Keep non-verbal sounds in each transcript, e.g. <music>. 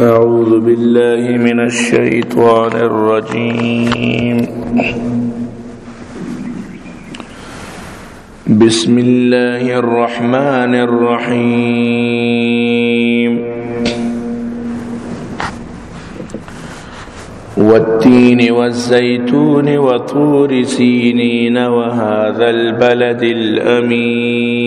أعوذ بالله من الشيطان الرجيم. بسم الله الرحمن الرحيم. والتين والزيتون وطور سينين وهذا البلد الأمين.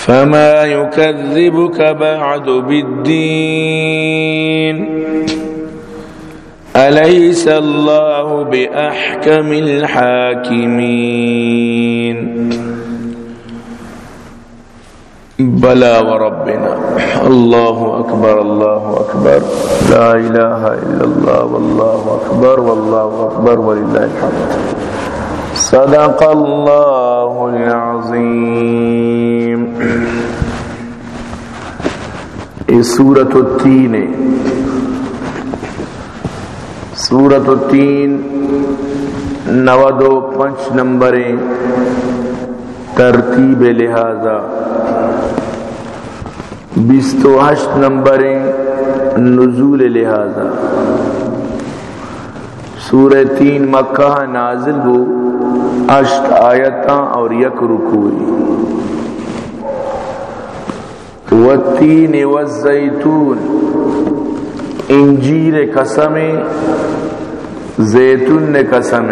فما يكذبك بعد بالدين. أليس الله بأحكم الحاكمين؟ بلى وربنا. الله أكبر الله أكبر. لا إله إلا الله والله أكبر والله أكبر ولله الحمد. صدق الله العظيم. سورت التین۔ سورت التین نو دو پنچ نمبریں، ترتیب لہذا۔ بیستو ہشت نمبریں، نزول لہذا۔ سورہ تین مکہ نازل ہو اشت آیتاں اور یک رکوئی والتین والزیتون انجیر قسم، زیتون قسم.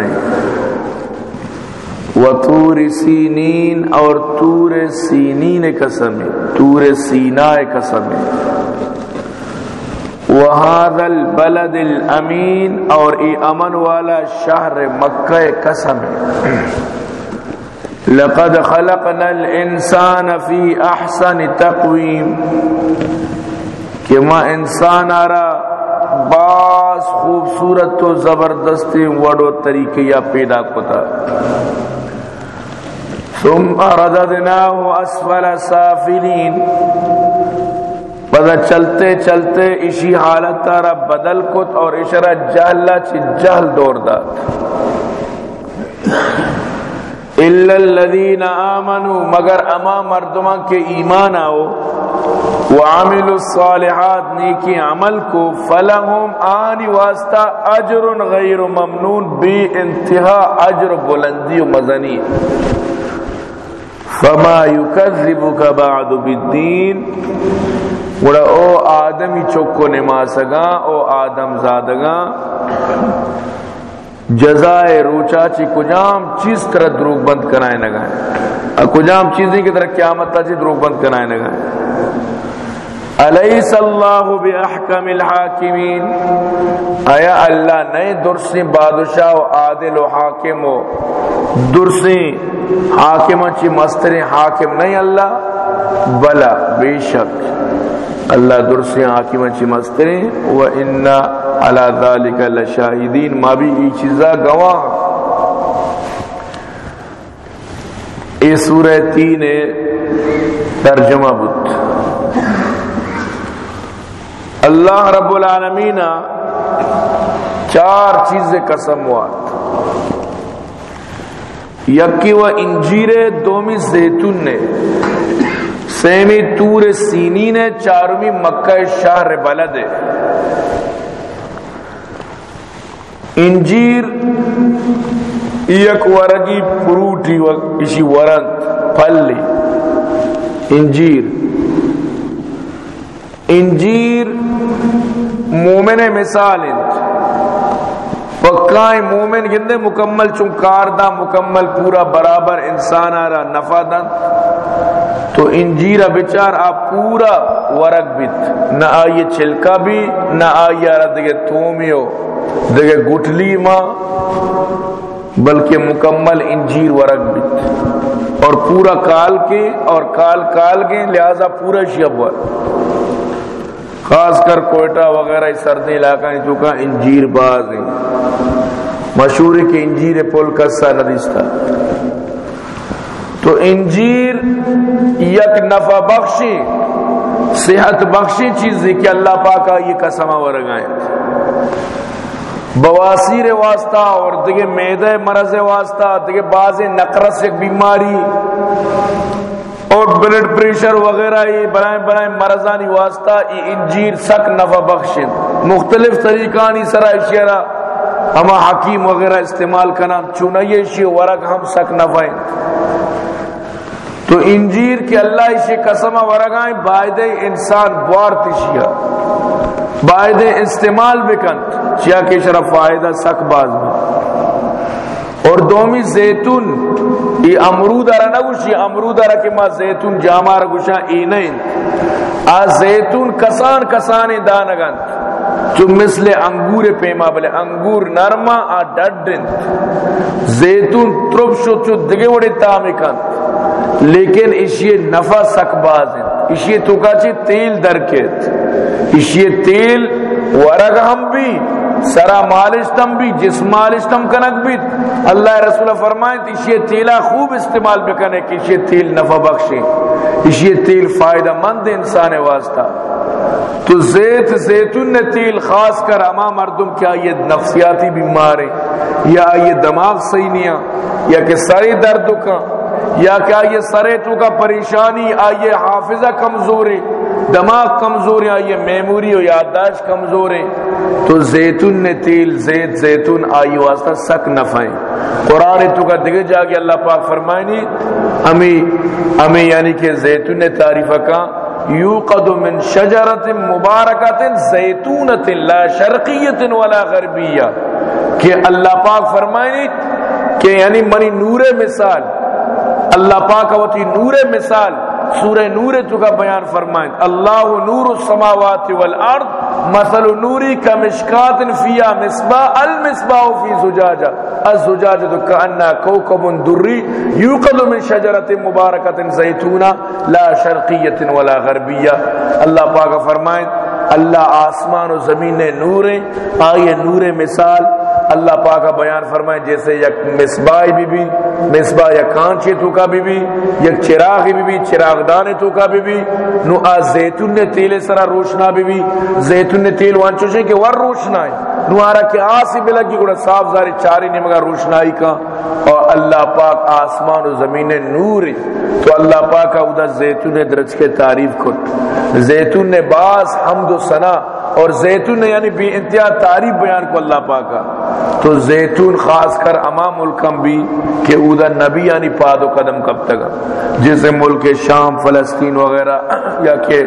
وطور سینین اور تور سینین قسم، تور سینا قسم. وهذا البلد الامین اور ای امن والا شہر مکہ قسم. لقد خلقنا الانسان فی احسن تقویم۔ کہ ما انسان آرا باس خوبصورت تو زبردستی وڑو طریقے یا پیدا کتا۔ ثم رددناه اسفل سافلین۔ پدا چلتے چلتے اسی حالت تارا بدل کت اور اشارہ جہلا چی جہل دور دات الا الذين امنوا مگر اما مردما کے ایمان آو وعملوا الصالحات، نیکی عمل کو۔ فلهم آنی واسطہ اجر غیر ممنون، بی انتہا اجر بلندی و مزنی۔ فما يكذبك بعد بالدين گڑا او آدمی چکو نماسگا او آدم زادگا جزائے روچا چی کجام چیز طرح دروگ بند کرائے نگائے کجام چیزیں کی طرح قیامت تا چی دروگ بند کرائے نگائے علیس اللہ بی احکم الحاکمین۔ آیا اللہ نئے درسیں بادشاہ و عادل و حاکم و درسیں حاکم چی مستر حاکم نہیں اللہ؟ بلا، بے شک۔ اللہ درسیں حاکم چی مستر و انا علی ذالک لشاہدین ما بھی ای چیزا گواہ۔ اے سورہ تین ترجمہ بود۔ اللہ رب العالمین چار چیزیں قسم وات۔ یکی و انجیر دومی زیتون نے، سیمی تور سینی نے چارمی مکہ شہر بلد ہے۔ انجیر یک ورگی پروٹی اسی ورند پھلی انجیر۔ انجیر مومن مثال پکائیں مومن گندے مکمل چنکار دا مکمل پورا برابر انسان آرا نفع دن۔ تو انجیرہ بچار آپ پورا ورق بیت۔ نہ آئیے چھلکا بھی، نہ آئیے آرہ دیگے تومیو۔ دیگه گوٹلی ما بلکہ مکمل انجیر ورق بیت اور پورا کال کے، اور کال کال کے، لہذا پورا شب خاص کر کوئٹہ وغیرہ، سردی علاقہ جو کا انجیر باز ہیں۔ مشہور ہے کہ انجیر پل کسا ندیستا تو انجیر یک نفع بخشی، صحت بخشی چیز ہے کہ اللہ پاکا یہ قسمہ ورگائیں بواسیر واسطہ اور دیگه میدہ مرض واسطہ دیگه بعض نقرس ایک بیماری اور بلڈ پریشر وغیرہ، یہ بنائیں بنائیں مرضانی واسطہ، یہ انجیر سک نفع بخشن مختلف طریقانی سرا اشیرہ ہما حکیم وغیرہ استعمال کرنا چونہ شی ورق ہم سک نفعیں تو انجیر کے اللہ اسے قسم ورگائیں باید انسان بوار تشیا باید استعمال بکن، چیا کے شرف فائدہ سک باز میں اور دومی زیتون یہ امرود ارہ نگوشی امرود ارہ کہ ما زیتون جامع رگوشا اینین آ زیتون کسان کسان دانگن جو مثل انگور پیما بلے، انگور نرما، آ ڈڈن۔ زیتون ترب شو چو دگے وڑے تامکن لیکن اشیے نفع سک باز ہیں اشیے تو کا چی تیل درکت اشیے تیل، ورگ ہم بھی، سرا مالشتم بھی جس مالشتم کنک بھی۔ اللہ رسول فرمائیں اشیے تیلہ خوب استعمال بکنے کہ اشیے تیل نفع بخشیں اشیے تیل فائدہ مند انسان واسطہ۔ تو زیت، زیتون نے تیل خاص کر اما مردم کیا یہ نفسیاتی بیمار یا یہ دماغ سینیاں یا کہ ساری درد کا۔ یا کیا یہ سرے تو کا پریشانی، آئیے حافظہ کمزور ہے دماغ کمزور ہے آئیے میموری و یادداشت کمزور ہے تو زیتون نے تیل، زیت، زیتون، آئی واسطہ سک نفائیں قرآن تو کا دگے جا کے اللہ پاک فرمائیں نہیں ہمیں ہمیں یعنی کہ زیتون نے تعریف کا، یوقد من شجرت مبارکت زیتونت لا شرقیت ولا غربیہ۔ کہ اللہ پاک فرمائیں کہ یعنی منی نور مثال اللہ پاک وتی نور مثال، سورہ نور تو کا بیان فرمائیں۔ اللہ نور السماوات والارض، مثل نوری کا مشکات فیا مصباح، المصباح فی زجاجہ۔ الزجاجہ کأنها کوكب دری یوقد من شجرت مبارکت زیتونہ، لا شرقیت ولا غربیہ۔ اللہ پاک فرمائیں، اللہ آسمان و زمین نور آئیے نور مثال اللہ پاک کا بیان فرمائے، جیسے یک مصباح بی بی مصباح یا کانچے تو کا بی بی یک چراغ بی بی چراغ دان تو کا بی بی نو آ زیتون نے تیل سرا روشنا بی بی زیتون نے تیل وان چوشے کہ ور روشنا ہے نو آرہ کہ آسی بلگی گوڑا صاف زاری چاری نمگا روشنائی کا، اور اللہ پاک آسمان و زمین نور تو اللہ پاک کا ادھا زیتون نے درج کے تعریف کت زیتون نے باس حمد و سنا اور زیتون نے یعنی بھی انتہا تعریف بیان کو اللہ پاکا تو زیتون خاص کر اما ملکم بھی کہ اودا نبی یعنی پاد و قدم کب تک۔ جیسے ملک شام، فلسطین وغیرہ <clears throat> یا کہ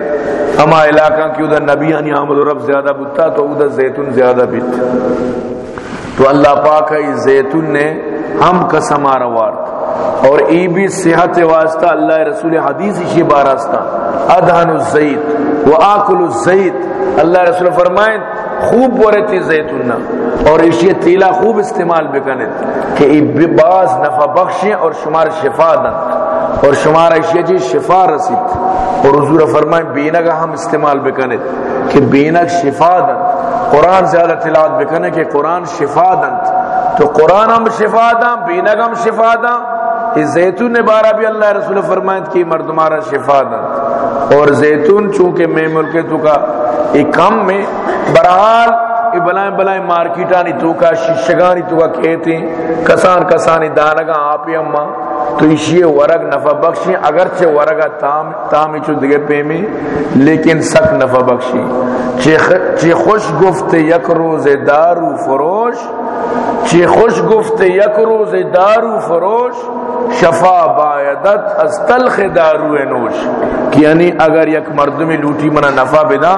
اما علاقہ کی اودا نبی یعنی آمد و رب زیادہ بتا تو اودا زیتون زیادہ بیت تو اللہ پاک ہے زیتون نے ہم قسم آروارت اور ای بھی صحت واسطہ اللہ رسول حدیث اسی باراستہ. ادہن الزیت و آکل الزیت. اللہ رسول فرمائیں، خوب بورے تھی زیتون اور اسی تیلا خوب استعمال بکنے، کہ ای باز نفع بخشیں اور شمار شفا دن. اور شمار اشیاء جی شفا رسید. اور حضور فرمائیں، بینک ہم استعمال بکنے، کہ بینک شفا دن. قرآن زیادہ تلاوت بکنے، کہ قرآن شفا دن. تو قرآن ہم شفا دن، بینک ہم شفا دن. اس زیتون نے بارہ بھی اللہ رسول فرمائیں کہ مردمارا شفا دن اور زیتون چونکہ میں ملکے تو کا ایک کم میں برحال ای بلائیں بلائیں مارکیٹانی تو کا، ششگانی تو کا کہتے کسان کسانی دانگا آپی اما تو اسی ورگ نفع بخشی اگرچہ ورگا تام، تامی چو دگے پیمی لیکن سک نفع بخشی چی خوش گفت یک روز دارو فروش، چی خوش گفت یک روز دارو فروش شفا بایدت از تلخ دارو نوش. کہ یعنی اگر یک مردمی لوٹی منا نفع بدا،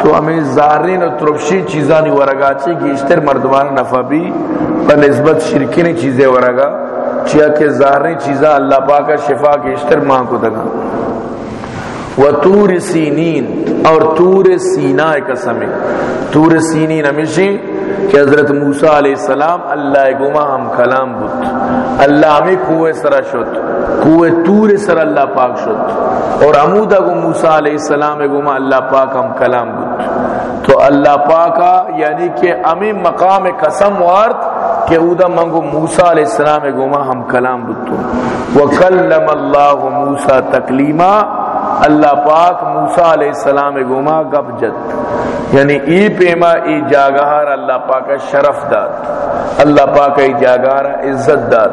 تو ہمیں زہرین و تربشی چیزانی ورگا چی کہ اشتر مردمان نفع بھی بنسبت شرکین چیزیں ورگا چیا کہ زہرین چیزاں اللہ پاک شفا کے اشتر ماں کو دگا و تور سینین، اور تور سینا قسم تور سینین ہمیشہ کہ حضرت موسیٰ علیہ السلام اللہ گما ہم کلام بت اللہ ہمیں کوئے سرا شد کوئے تور سر اللہ پاک شد۔ اور عمودہ گو موسیٰ علیہ السلام گما اللہ پاک ہم کلام بت تو اللہ پاکا یعنی کہ ہمیں مقام قسم وارد کہ اودا منگو موسیٰ علیہ السلام گما ہم کلام بتو وکلم اللہ موسیٰ تکلیمہ اللہ پاک موسیٰ علیہ السلام گما گپ جت یعنی ای پیما ای جاگہار اللہ پاک شرف داد، اللہ پاک ای جاگہار عزت داد،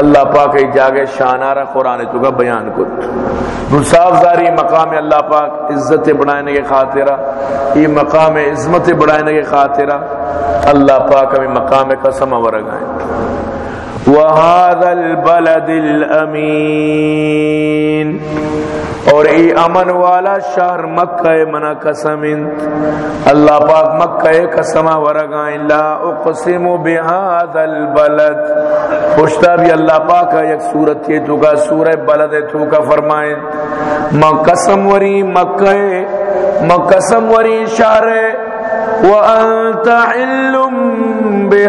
اللہ پاک ای جاگہ شانارا قرآن تو کا بیان کت نصاف داری مقام اللہ پاک عزت بڑھائنے کے خاطرہ ای مقام عظمت بڑھائنے کے خاطرہ اللہ پاک ہمیں مقام قسم ورگائیں وهذا البلد الامین اور ای امن والا شہر مکہ منا قسم اللہ پاک مکہ قسم ورگائیں۔ لا اقسم بهذا البلد۔ پوچھتا بھی اللہ پاک ایک صورت یہ تو کا سورہ بلد تو کا فرمائیں۔ ما قسم وری مکہ ما قسم وری شہر۔ وانت علم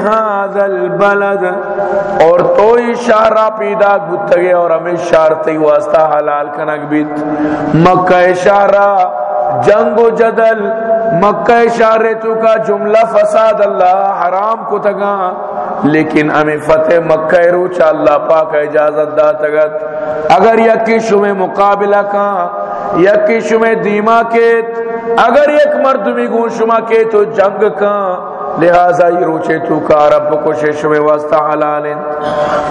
بهذا البلد، اور تو اشارہ پیدا گتگے اور ہمیں اشارتی واسطہ حلال کنک بیت۔ مکہ اشارہ جنگ و جدل، مکہ اشارے تو کا جملہ فساد اللہ حرام کو تگا لیکن ہمیں فتح مکہ روچا اللہ پاک اجازت دا تگت اگر یکی شمع مقابلہ کا یکی شمع دیما کیت۔ اگر ایک مردمی گون شما کے تو جنگ کا۔ لہذا یہ روچے تو کا رب کو شیش میں واسطہ حلال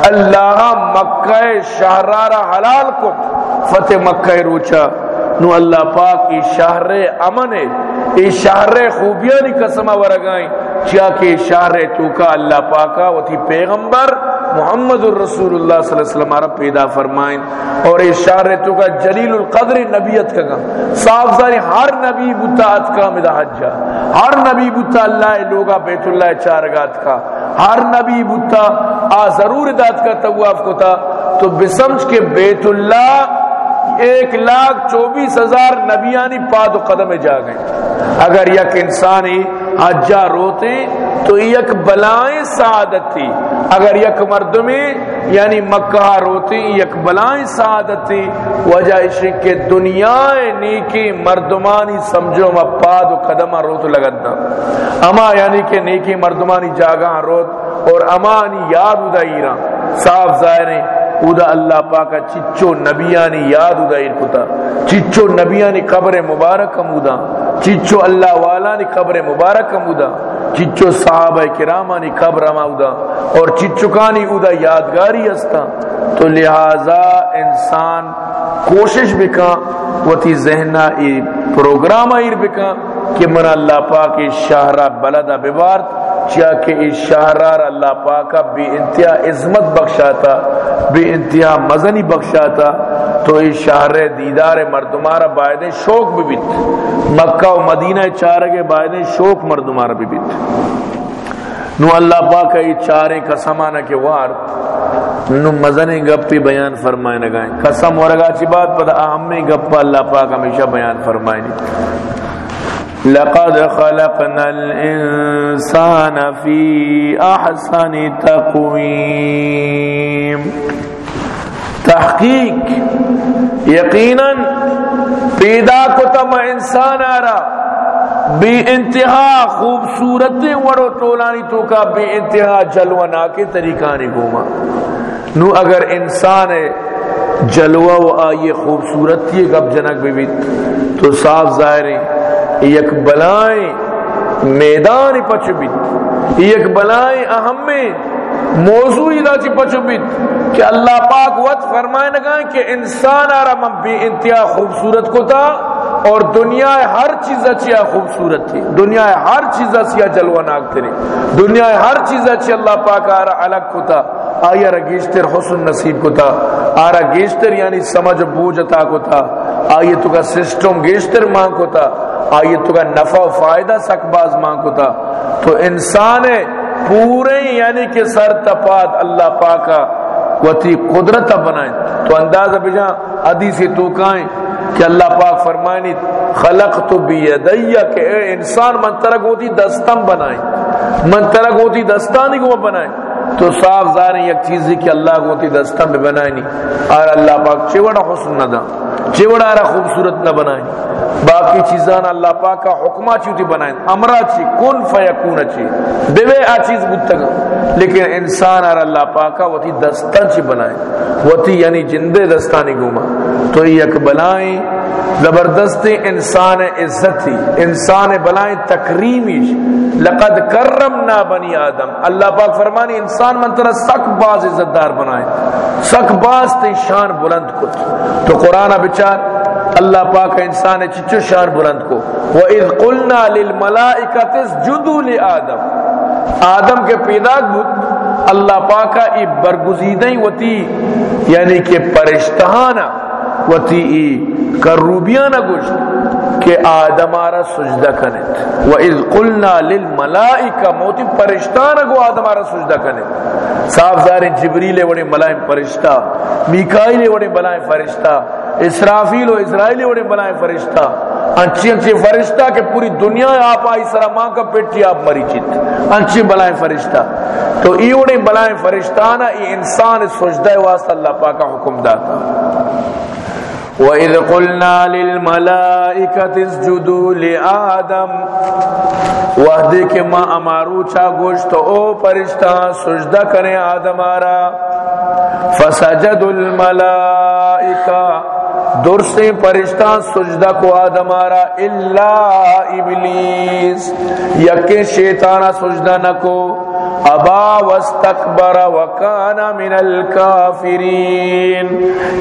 اللہ مکہ شہرار حلال کو۔ فتح مکہ روچا نو اللہ پاک ای شہر امن ای شہر خوبیاں نی قسمہ ورگائیں۔ چیا کہ شہر تو کا اللہ پاکا وہ تھی پیغمبر محمد الرسول اللہ صلی اللہ علیہ وسلم عرب پیدا فرمائیں اور اشارے تو کا جلیل القدر نبیت کا صاف ظاہر ہر نبی بتات کا مدہ حجہ ہر نبی بتا اللہ لوگا بیت اللہ چارگات کا۔ ہر نبی بتا آ ضرور دات کا تواف کو تھا تو بسمج کے بیت اللہ ایک لاکھ چوبیس ہزار نبیانی پاد و قدم جا گئے اگر یک انسانی حجا روتے تو یک بلائیں سعادت تھی۔ اگر یک مردمی یعنی مکہ روتی یک بلائیں سعادت تھی۔ وجہ عشق کے دنیا نیکی مردمانی سمجھو ما پاد و قدم روت لگتا۔ اما یعنی کہ نیکی مردمانی جاگاں روت اور امانی یعنی یاد ادا ایران صاف ظاہر ہیں ادا اللہ پاکا چچو نبیانی یاد ادا کتا چچو نبیانی قبر مبارک مودا چچو اللہ والانی قبر مبارک مودا چچو صحابہ کرامانی قبر مودا اور چچو کانی ادا یادگاری استا تو لہذا انسان کوشش بکا، وتی ذہنہ ای پروگرام ایر بکا کہ من اللہ پاک شہرہ بلدہ ببارت، چیا کہ اس شہرار اللہ پاکا بے انتہا عظمت بخشاتا۔ بے انتہا مزنی بخشاتا، تو اس شہر دیدار مردمارا باید شوق بھی بیت۔ مکہ و مدینہ چارگے باید شوق مردمارا بھی بیت۔ نو اللہ پاکا یہ چارے قسمانا کے وار۔ نو مزنی گپی بیان فرمائے نگائیں قسم ورگا چی بات پتا اہمی گپا اللہ پاک ہمیشہ بیان فرمائے نہیں لقد خلقنا الانسان في احسن تقویم تحقیق یقینا پیدا کو تم انسان آرا بے انتہا خوبصورت وڑو ٹولانی تو کا بے انتہا جلونا کے طریقہ نہیں گھوما نو اگر انسان جلوہ و آئیے خوبصورت یہ گب جنک بھی تو صاف ظاہر ہے۔ یک بلائیں میدان پچبت یک بلائیں اہم میں موضوع ادا چی پچبت کہ اللہ پاک وقت فرمائے نگائیں کہ انسان آرہ من بے انتہا خوبصورت کو تھا اور دنیا ہر چیز اچھی خوبصورت تھی۔ دنیا ہر چیز اچھی جلوہ ناک تری۔ دنیا ہر چیز اچھی اللہ پاک آرہ الگ کو تھا آیا گیشتر حسن نصیب کو تھا آرہ گیشتر یعنی سمجھ بوجھتا کو تھا آئیے تو کا سسٹم گیشتر ماں کو تھا آئیے تو کا نفع و فائدہ سک باز ماں کو تھا تو انسان ہے پورے یعنی کہ سر تپاد اللہ پاکا وتی قدرت بنائیں۔ تو انداز بجا حدیث تو کائیں کہ اللہ پاک فرمائنی خلق تو بیدیا کہ اے انسان من ترک ہوتی دستم بنائیں۔ من ترک ہوتی دستانی کو بنائے تو صاف ظاہر ہے یک چیزی کہ اللہ کو تی دستہ میں بنائیں اور اللہ پاک چوڑا حسن نہ دا چوڑا را خوبصورت نہ بنائیں باقی چیزان اللہ پاک کا حکمہ چوتی بنائیں۔ امرہ چی، کن فیکون چی۔ دوے آ چیز بودتگا لیکن انسان اور اللہ پاک کا وہ تی چی بنائیں۔ وہ یعنی جندے دستانی گوما۔ تو یک بلائیں، زبردست انسان عزت تھی انسان بلائیں تکریمی لقد کرمنا بنی آدم۔ اللہ پاک فرمانی، انسان من طرح سک باز عزت دار بنائیں۔ سک باز تی شان بلند کت تو قرآن بچار اللہ پاک انسان چچو شان بلند کو۔ وَإِذْ قُلْنَا لِلْمَلَائِكَةِ اسْجُدُوا لِآدَمَ۔ آدم کے پیدا بود اللہ پاکا ای برگزیدیں وتی یعنی کہ پرشتہانا وتی ای کروبیانا گوشت۔ کہ آدم آرہ سجدہ کنت و اذ قلنا للملائکہ موتی پرشتانا گو آدم آرہ سجدہ کنت صاف ظاہر جبریل وڑے ملائم پرشتہ میکائیل وڑے ملائم فرشتہ، اسرافیل و اسرائیل وڑے ملائم فرشتہ۔ انچی انچی فرشتہ کہ پوری دنیا آپ آئی سرا ماں کا پیٹی آپ مری چیت۔ انچی بلائیں فرشتہ۔ تو ای وڑے بلائیں فرشتانا، ای انسان سجدہ واسطہ اللہ پاکا حکم داتا۔ وَإِذْ قُلْنَا لِلْمَلَائِكَةِ اسْجُدُوا لِآدَمَ وحدی کے ماں امارو چا گوشت او پرشتہ سجدہ کریں آدم آرا۔ فسجد الملائکہ دور سے پرشتہ سجدہ کو آدم آرا اللہ ابلیس۔ یکی شیطانہ سجدہ نکو ابا واستکبر وکانا من الکافرین۔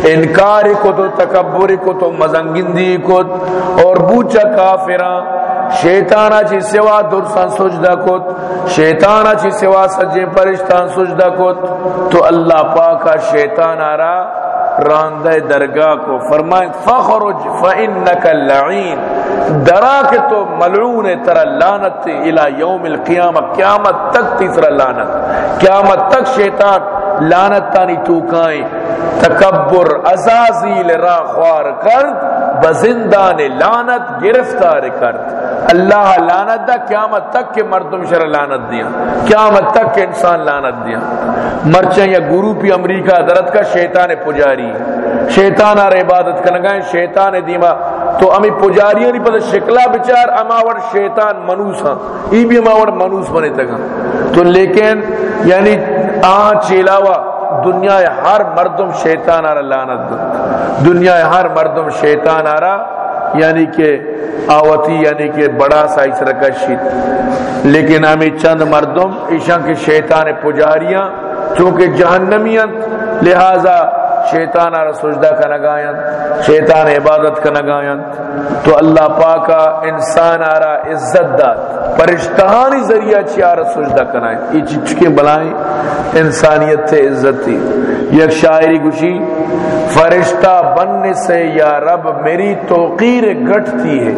انکار کو تو، تکبر کو تو، مزنگندی کو اور بوچا کافران شیطانا چی سوا درسان سجدہ کت شیطانا چی سوا سجے پرشتان سجدہ کت تو اللہ پاکا شیطانا را راندہ درگاہ کو فرمائیں فخرج، فإنک اللعین، درا کہ تو ملعون ترا لانت الى یوم القیامت قیامت تک تیسرا لانت قیامت تک شیطان لانت تانی تو کائیں تکبر ازازیل را خوار کرد، بزندان لانت گرفتار کرد۔ اللہ لانت دا، قیامت تک کے مردم شر لانت دیا۔ قیامت تک کے انسان لانت دیا۔ مرچیں یا گروپی امریکہ درد کا شیطان پجاری۔ شیطان آر عبادت کا نگائیں شیطان دیما۔ تو امی پجاریاں نہیں پتہ شکلا بچار اماور شیطان منوس ہاں۔ ای بھی اماور منوس بنے تگا ہاں۔ تو لیکن یعنی آن چیلاوا، دنیا ہر مردم شیطان آرہ لانت دنیا ہر مردم شیطان آرہ یعنی کہ آوتی یعنی کہ بڑا سا اس رکھا لیکن ہمیں چند مردم ایشان کے شیطان پجاریاں، چونکہ جہنمیت لہذا شیطان آرہ سجدہ کا نگائن شیطان عبادت کا نگائن تو اللہ پاکا انسان آرہ عزت داد، پرشتہانی ذریعہ چی آرہ سجدہ کنائیں یہ چچکے بلائیں، انسانیت سے عزت تھی یک شاعری گوشی، فرشتہ بننے سے یا رب میری توقیر گھٹتی ہے۔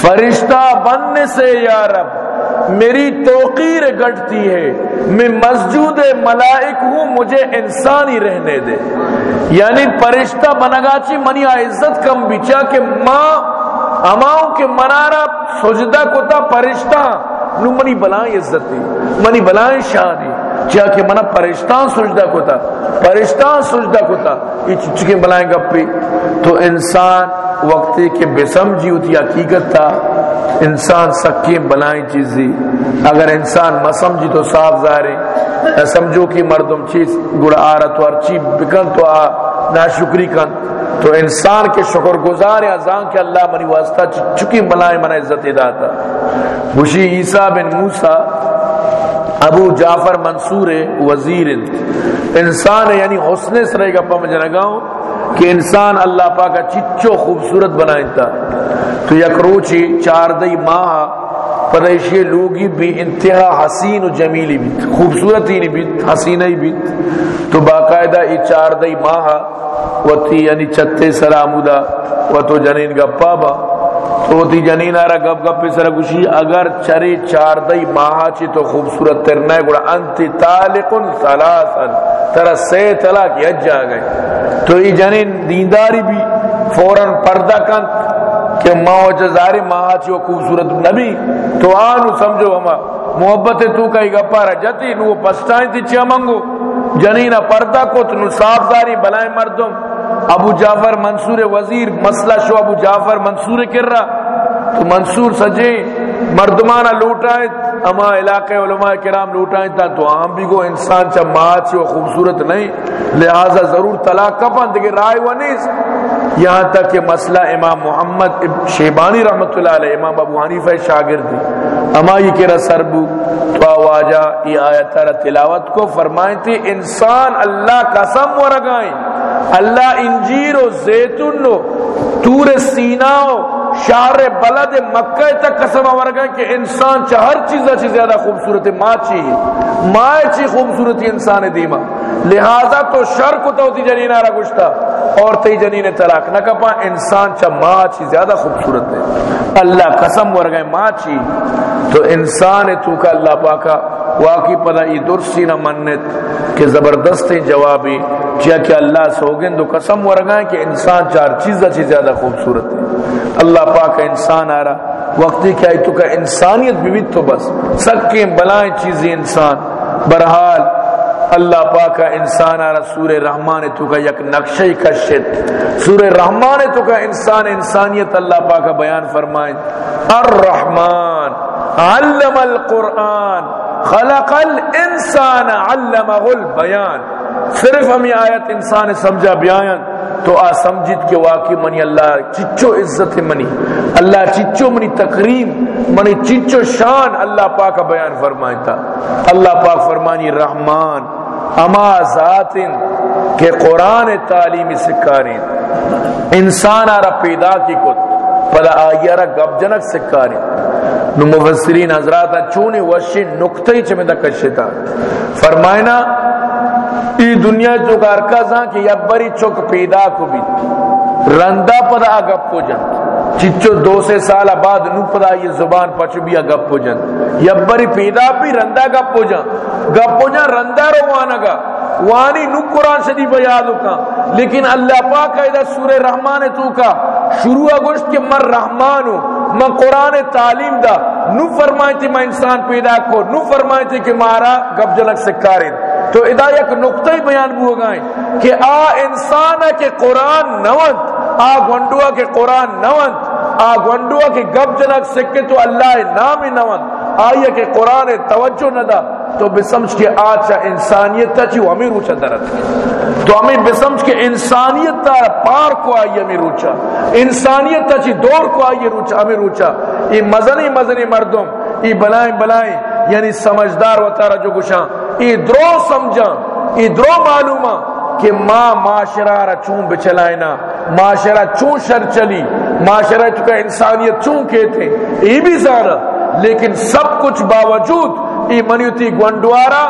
فرشتہ بننے سے یا رب میری توقیر گھٹتی ہے، میں مسجود ملائک ہوں، مجھے انسانی رہنے دے۔ یعنی فرشتہ بنگاچی منی عزت کم بچا کہ ماں اماؤں کے منارا سجدہ کو تا فرشتہ نو منی بلائیں عزت دی، منی بلائیں شان دی۔ چاہ کہ منا پرشتان سجدہ کو تا پرشتان سجدہ کو تا یہ چچکے بلائیں گپی۔ تو انسان وقتی کے بے سمجھی ہوتی حقیقت تھا انسان سکی بلائیں چیزی۔ اگر انسان مسمجھی تو صاف ظاہر سمجھو کہ مردم چیز گڑا آ رہا تو ہر چیز بکن تو آ ناشکری کن۔ تو انسان کے شکر گزار یا زان کے اللہ منی واسطہ چکی بلائیں منا عزت داتا۔ بشی عیسیٰ بن موسیٰ، ابو جعفر منصور وزیر۔ انسان یعنی حسن سرے گا پا مجھے لگاؤں کہ انسان اللہ پاک چچو خوبصورت بنائیں تا۔ تو یک روچی چار دی ماہ پدیشی لوگی بھی انتہا حسین و جمیلی بھی خوبصورتی نہیں بھی حسینی بھی تو باقاعدہ ای چار دی ماہ و تی یعنی چتے سرامودہ و تو جنین گپا با۔ تو تی جنین آرہ گپ گپ پی سر گوشی۔ اگر چرے چار دی ماہا چی تو خوبصورت ترنا ہے گوڑا انتی تالقن ثلاثن ترہ سے طلاق یج جا گئے تو یہ جنین دینداری بھی فوراں پردہ کن کہ ماں و جزاری ماہا چی و خوبصورت نبی۔ تو آنو سمجھو ہما، محبت تو کا گپا رہ جتی، نو پسٹائیں تی چیا منگو جنینا پردہ کو تو نو صاف زاری بلائیں مردم۔ ابو جعفر منصور وزیر، مسئلہ شو ابو جعفر منصور کر رہا۔ تو منصور سجے، مردمانہ لوٹائیں اما علاقے علماء کرام لوٹائیں تا تو عام بھی کو انسان چا ماچ و خوبصورت نہیں۔ لہذا ضرور طلاق کپن دیکھ رائے و نیس یہاں تک کہ مسئلہ امام محمد شیبانی رحمت اللہ علیہ، امام ابو حنیفہ شاگرد۔ اما یہ کہہ رہا سربو تو آواجہ یہ آیت تر تلاوت کو فرمائیں تھی انسان اللہ قسم و رگائیں اللہ انجیر و زیتون لو تور سینہ شہر بلد مکہ تک قسم ورگا کہ انسان چا ہر چیز اچھی زیادہ خوبصورت ماں چی ماں چی خوبصورتی انسان دیما۔ لہذا تو شر کو تو تی جنین آرہ گشتا اور تی جنین طلاق نہ کپا۔ انسان چا ماں چی زیادہ خوبصورت ہے۔ اللہ قسم ورگا ماں چی۔ تو انسان تو کا اللہ پاکا واقعی پدا ای درسی نہ منت کہ زبردست جوابی کیا کہ اللہ سوگن دو قسم ورگائیں کہ انسان چار چیز اچھی زیادہ خوبصورت ہے۔ اللہ پاک انسان آ رہا وقتی کیا تو کا انسانیت بھی تو بس۔ سکیں بلائیں چیزیں انسان۔ برحال اللہ پاک انسان آ رہا سور رحمان تو کا یک نقشہ کشت۔ سور رحمان تو کا انسان انسانیت اللہ پاک بیان فرمائیں۔ الرحمن، علم القرآن۔ خلق الانسان علمہ البیان صرف ہم یہ آیت انسان سمجھا بیان، تو آ سمجھت کہ واقعی منی اللہ چچو عزت منی، اللہ چچو منی تقریم، منی چچو شان اللہ پاک بیان فرمائیں تھا اللہ پاک فرمانی رحمان، اما ذات کہ قرآن تعلیم سکارین۔ انسان آرہ پیدا کی کت پدا آئی را گب جنک سکاری نو مفسرین حضرات چونی وشی نکتہی چمی دا کشتا فرمائنا، ای دنیا جو کارکا زاں کہ یا بری چک پیدا کو بھی رندہ پدا گپ کو جن. چچو دو سے سال بعد نو پدا یہ زبان پچ بھی گپ کو جن. یا بری پیدا بھی رندہ گپ کو جن. گپ کو جن رندہ رو وانگا وانی نو قرآن شریف یاد کا. لیکن اللہ پاک کا سور رحمان تو کا. شروع گوشت کہ من رحمان ہوں میں قرآن تعلیم دا، نو فرمائی تھی میں انسان پیدا کو، نو فرمائی تھی کہ مارا گب جلک سے تو ادا یک نقطہ ہی بیان بو گئے کہ آ انسان ہے کہ قرآن نوند، آ گنڈوا کے قرآن نوند، آ گنڈوا کے گب جلک سکے تو اللہ نام نوند آئیے کہ قرآن توجہ نہ دا تو بسمجھ کے آچا انسانیت تا چی وہ ہمیں روچا درد تو ہمیں بسمجھ کے انسانیت تا پار کو آئی ہمیں روچا انسانیت تا چی دور کو آئی روچا ہمیں روچا یہ مزنی مزنی مردم یہ بلائیں بلائیں یعنی سمجھدار و تارا جو گشاں یہ درو سمجھا یہ درو معلومہ کہ ماں معاشرہ را چون بچلائنا معاشرہ چون شر چلی۔ معاشرہ چکا انسانیت چون کہتے یہ بھی زارہ لیکن سب کچھ باوجود ای منیوتی گونڈوارا،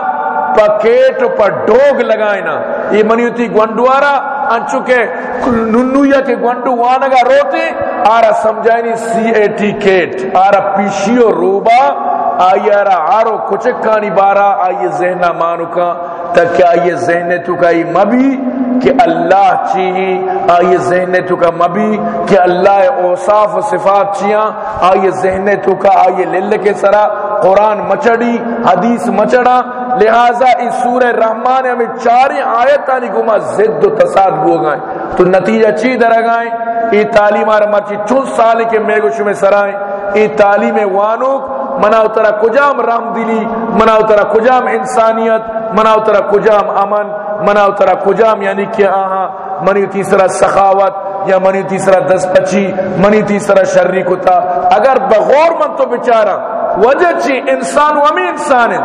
پا کیٹ پا ڈوگ لگائنا ای منیوتی گونڈوارا، انچو کے ننویا کے گونڈو وانگا روتے آرہ سمجھائنی سی اے ٹی کیٹ۔ آرہ پیشیو روبا، آئی آرہ آرو کچکانی بارا آئی ذہنہ مانو کا تک آئی ذہنے تو کا ای مبی، کہ اللہ چیہی آئی ذہنے تو کا مبی، کہ اللہ اوصاف و صفات چیہاں آئی ذہنے تو کا آئی لل کے سرا قرآن مچڑی، حدیث مچڑا، لہذا اس سورہ رحمان ہمیں چاری آیتانی گما زد و تصاد گو گائیں۔ تو نتیجہ چی در گائیں؟ ای تعلیم آرہ مرچی چون سالے کے میگو شمیں سرائیں۔ ای تعلیم وانوک منا اترا کجام رحم دلی منا اترا کجام انسانیت منا اترا کجام امن منا اترا کجام یعنی کہ آہاں منی تیسرا سخاوت یا منی تیسرا دس پچی منی تیسرا شرری کتا اگر بغور من تو بچارا وجہ چی انسان ومی انسان ہے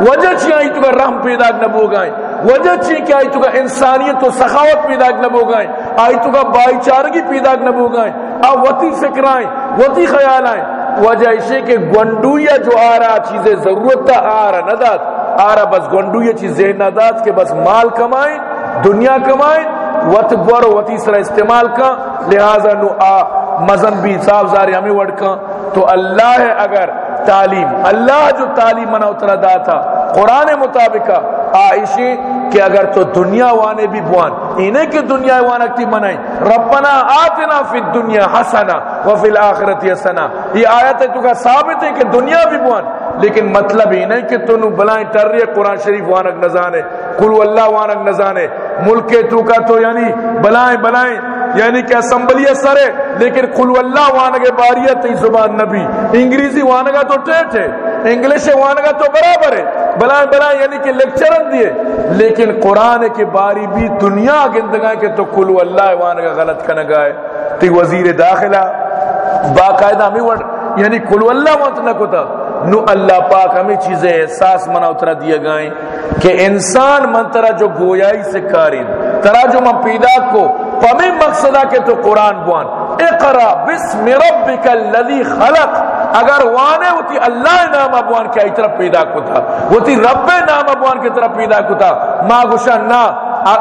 وجہ چی آئی تو کا رحم پیدا نبو گائیں. وجہ چی کہ آئی تو کا انسانیت و سخاوت پیدا نبو گائیں. آئی تو کا بائی چارگی پیدا نبو گائیں. آ وطی فکرائیں وطی خیال آئیں وجہ اسے کہ گنڈویا جو آ رہا چیزیں ضرورت تا آ رہا نداد آ رہا بس گنڈویا چیزیں نداد کہ بس مال کمائیں، دنیا کمائیں وط گور وطی سر استعمال کا، لہذا نو آ مزن بھی صاف زاری ہمیں وڑکا تو اللہ ہے اگر تعلیم، اللہ جو تعلیم منا اترا دا تھا۔ قرآن مطابق آئشی کہ اگر تو دنیا وانے بھی بوان، انہیں کہ دنیا وانکتی منائیں۔ ربنا آتنا فی الدنیا حسنا وفی الاخرت حسنا۔ یہ آیت ہے تو کا ثابت ہے کہ دنیا بھی بوان، لیکن مطلب ہی نہیں کہ تو نو بلائیں ٹر رہی ہے، قرآن شریف وانک نزانے کلو اللہ وانک نزانے ملک تو کا تو یعنی بلائیں بلائیں۔ یعنی کہ اسمبلی سرے لیکن کلو اللہ وانگے باریت تی زبان نبی۔ انگریزی وانگا تو ٹیٹ ہے، انگلش وانگا تو برابر ہے۔ بلائیں بلائیں یعنی کہ لیکچرن دیے لیکن قرآن کے باری بھی دنیا گندگاہ کہ تو کلو اللہ وانگا غلط کنگائے تی وزیر داخلہ، باقاعدہ ہمیں یعنی کلو اللہ وانت نہ تھا نو اللہ پاک ہمیں چیزیں احساس منا اترا دیا گائیں کہ انسان من ترا جو گویائی سے کارین ترا جو من پیدا کو پمی مقصدہ کے تو قرآن بوان۔ اقرا بسم ربک الذی خلق۔ اگر وانے ہوتی اللہ نام ابوان کیا طرف پیدا کو تھا ہوتی رب نام ابوان کی طرف پیدا کو تھا۔ ما گوشا نا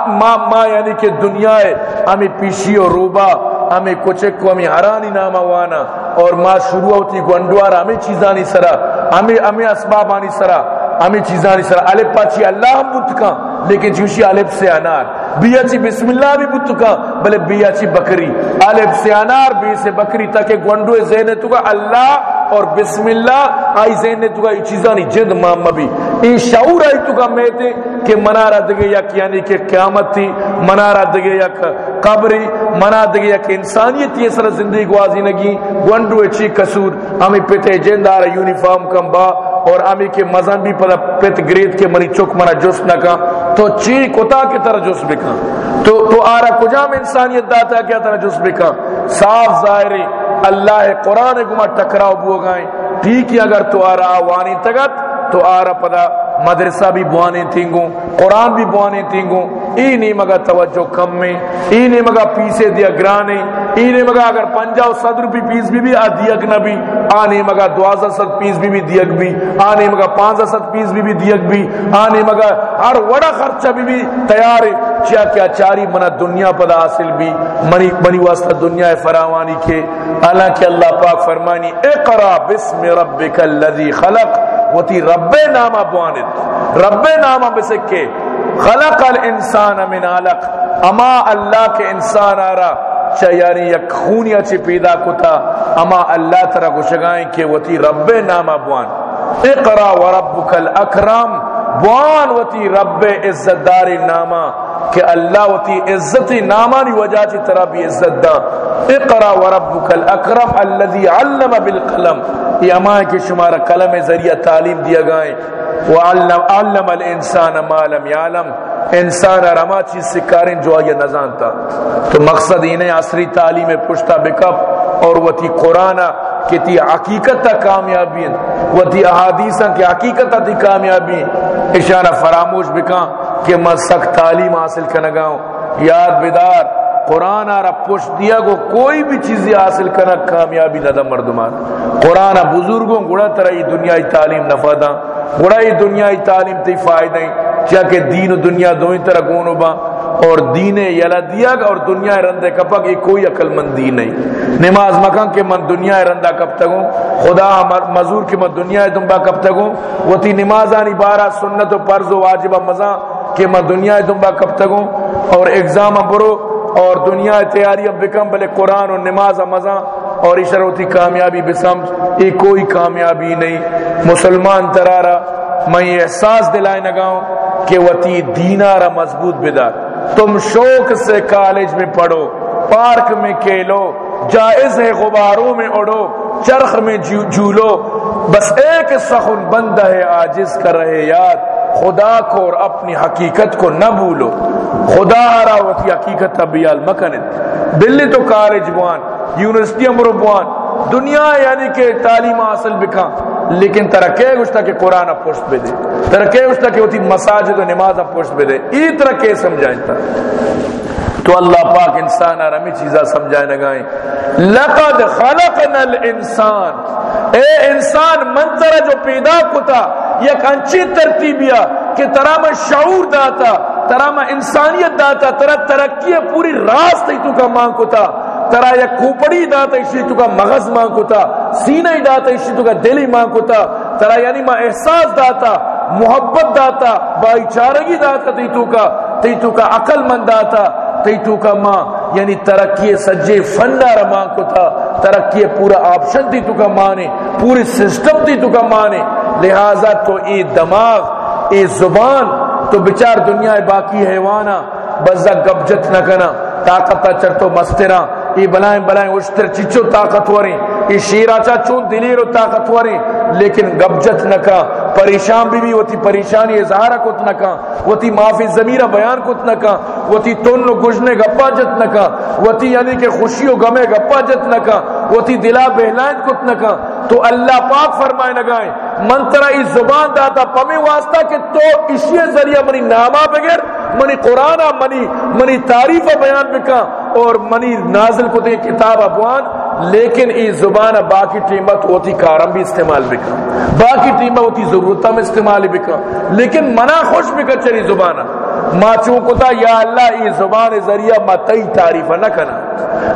ما, ما یعنی کہ دنیا ہے ہمیں پیشی و روبا ہمیں کوچک کو ہمیں حرانی نام وانا اور ما شروع ہوتی گنڈوار ہمیں چیزانی سرا ہمیں ہمیں اسباب آنی سرا ہمیں چیزانی سرا۔ الف پاچی اللہ ہم بتکا لیکن چوشی الف سے انار۔ بیا چی بسم اللہ بھی بتکا بلے بیا چی بکری۔ الف سے انار بی سے بکری، تاکہ گوندو زینے تو کا اللہ اور بسم اللہ آئی زینے تو کا چیزانی جند مام بھی این شعور آئی تو کا میتے کہ منا منارہ دگے یک یعنی کہ قیامت تھی منا منارہ دگے یک قبری منارہ دگے یک انسانیت یہ سر زندگی گوازی نگی۔ گنڈو چی کسور ہمیں پتے جندار یونیفارم کم با، اور امی کے مزن بھی پتا پت گریت کے منی چک منا جس نکا تو چی کتا کی طرح جس بکا تو تو آرہ کجام انسانیت داتا کیا طرح جس بکا صاف ظاہری اللہ قرآن گما ٹکراؤ بو گائیں ٹھیک ہے، اگر تو آ رہا وانی تگت، تو آرہ پدا مدرسہ بھی بوانے تینگوں، قرآن بھی بوانے تینگوں۔ ای نہیں مگا توجہ کم میں، ای نہیں مگا پیسے دیا گرانے، ای نہیں مگا اگر پنجا و صد روپی پیس بھی بھی آ دیگ نہ نبی آنے مگا دوازہ ست پیس بھی بھی دیگ بھی آنے مگا پانزہ ست پیس بھی بھی دیگ بھی آنے مگا ہر وڑا خرچہ بھی بھی تیار ہے۔ چیا کیا چاری منا دنیا پدا حاصل بھی، منی منی واسطہ دنیا فراوانی کے۔ حالانکہ اللہ پاک فرمانی، اقرا بسم ربک الذی خلق۔ وتی رب نامہ بوانت رب نامہ بسکے خلق الانسان من علق. اما اللہ کے انسان آرا. چیاری یعنی یک خونیا چی پیدا کتا. اما اللہ ترہ گشگائیں کہ وتی رب نامہ بوان اقرا وربک الاکرام. بوان وتی رب عزت داری نامہ. کہ اللہ وتی عزت نامہ نی وجہ چی طرح بھی عزت دا. اقرا وربک الاکرم الذي علم بالقلم. یہ اما ہے کہ شمارا قلم ذریعہ تعلیم دیا گائیں وعلم علم الانسان ما لم يعلم. انسان رما چیز سکاریں جو یہ نہ جانتا. تو مقصد انہیں عصری تعلیم پشتا بکپ اور وہ تھی قرآن کہ تی حقیقت تا کامیابی وہ تھی احادیث کہ حقیقت تی کامیابی اشارہ فراموش بکا کہ میں سخت تعلیم حاصل کرنا گاؤں یاد بیدار قرآن آرہ پوش دیا کو کوئی بھی چیزی حاصل کرنا کامیابی نہ مردمان۔ قرآن بزرگوں گڑا طرح دنیای تعلیم نفع دا گڑا دنیای تعلیم تی فائدہ کیا کہ دین و دنیا دوئی طرح گونو با۔ اور دین یلا دیا گا اور دنیا رندے کپا کہ کوئی عقل مند دین نہیں۔ نماز مکان کہ من دنیا رندہ کب تکوں خدا مزور کہ من دنیا دنبا کب تکوں وہ تی نمازانی بارہ سنت و پرز و واجبہ مزا کہ من دنیا دنبا کب تکوں اور اگزام برو۔ اور دنیا تیاری اب بکم بلے قرآن و نماز مزا اور اشار ہوتی کامیابی بسمج یہ کوئی کامیابی نہیں۔ مسلمان ترارا، میں یہ احساس دلائے نگاؤں کہ وتی دینارا مضبوط بدار۔ تم شوق سے کالج میں پڑھو، پارک میں کھیلو، جائز ہے غباروں میں اڑو، چرخ میں جھولو، بس ایک سخن بند ہے آجز کر رہے یاد۔ خدا کو اور اپنی حقیقت کو نہ بھولو۔ خدا آرا وتی حقیقت ابیال مکنت دلی تو کالج بوان، یونیورسٹی امرو بوان، دنیا یعنی کہ تعلیم حاصل بکھا لیکن ترکے گشتا کہ قرآن پشت بے دے ترکے گشتا کہ ہوتی مساجد و نماز پشت بے دے ای ترکے سمجھائیں تا۔ تو اللہ پاک انسان اور ہمیں چیزاں سمجھائے نگائیں لقد خلقنا الانسان۔ اے انسان منظر جو پیدا کتا یک انچی ترتیبیا کہ ترا میں شعور داتا ترا میں انسانیت داتا ترا ترقی پوری راست ہی تو کا مانگ کتا ترا یک کوپڑی داتا اسی تو کا مغز مانگ کتا سینہ داتا اسی تو کا دلی مانگ کتا ترا یعنی میں احساس داتا، محبت داتا بائی چارگی داتا تی تو کا، تی تو کا عقل مند داتا تی کا ماں یعنی ترقی سجے فنڈا رما کو تھا، ترقی پورا آپشن دی تو کا ماں نے، پوری سسٹم دی تو کا ماں نے۔ لہذا تو اے دماغ، اے زبان، تو بچار دنیا باقی حیوانا بزا گبجت نہ کنا طاقت چرتو مسترا ای بلائیں بلائیں اشتر چچو طاقتوریں ای شیرا چا چون دلیر و طاقتوریں لیکن گبجت نکا پریشان بھی بھی وتی پریشانی اظہار کت نکا وتی معافی ضمیرہ بیان کت نکا وتی تن و گجنے گپا جت نکا وتی یعنی کہ خوشی و غمے گپا جت نکا وتی دلا بہلائن کت نکا تو اللہ پاک فرمائے لگائیں منترا ای زبان داتا پمی واسطہ کہ تو اسی ذریعہ منی نامہ بغیر منی قرآن منی منی تعریف بیان بکا، اور منی نازل کو دے کتاب ابوان لیکن ای زبان باقی ٹیمت ہوتی کارم بھی استعمال بکا۔ باقی ٹیمت ہوتی ضرورتہ میں استعمال بکا۔ لیکن منا خوش بکا چلی زبان ما چونکتا یا اللہ، ای زبان ذریعہ ما تی تعریف نہ کنا۔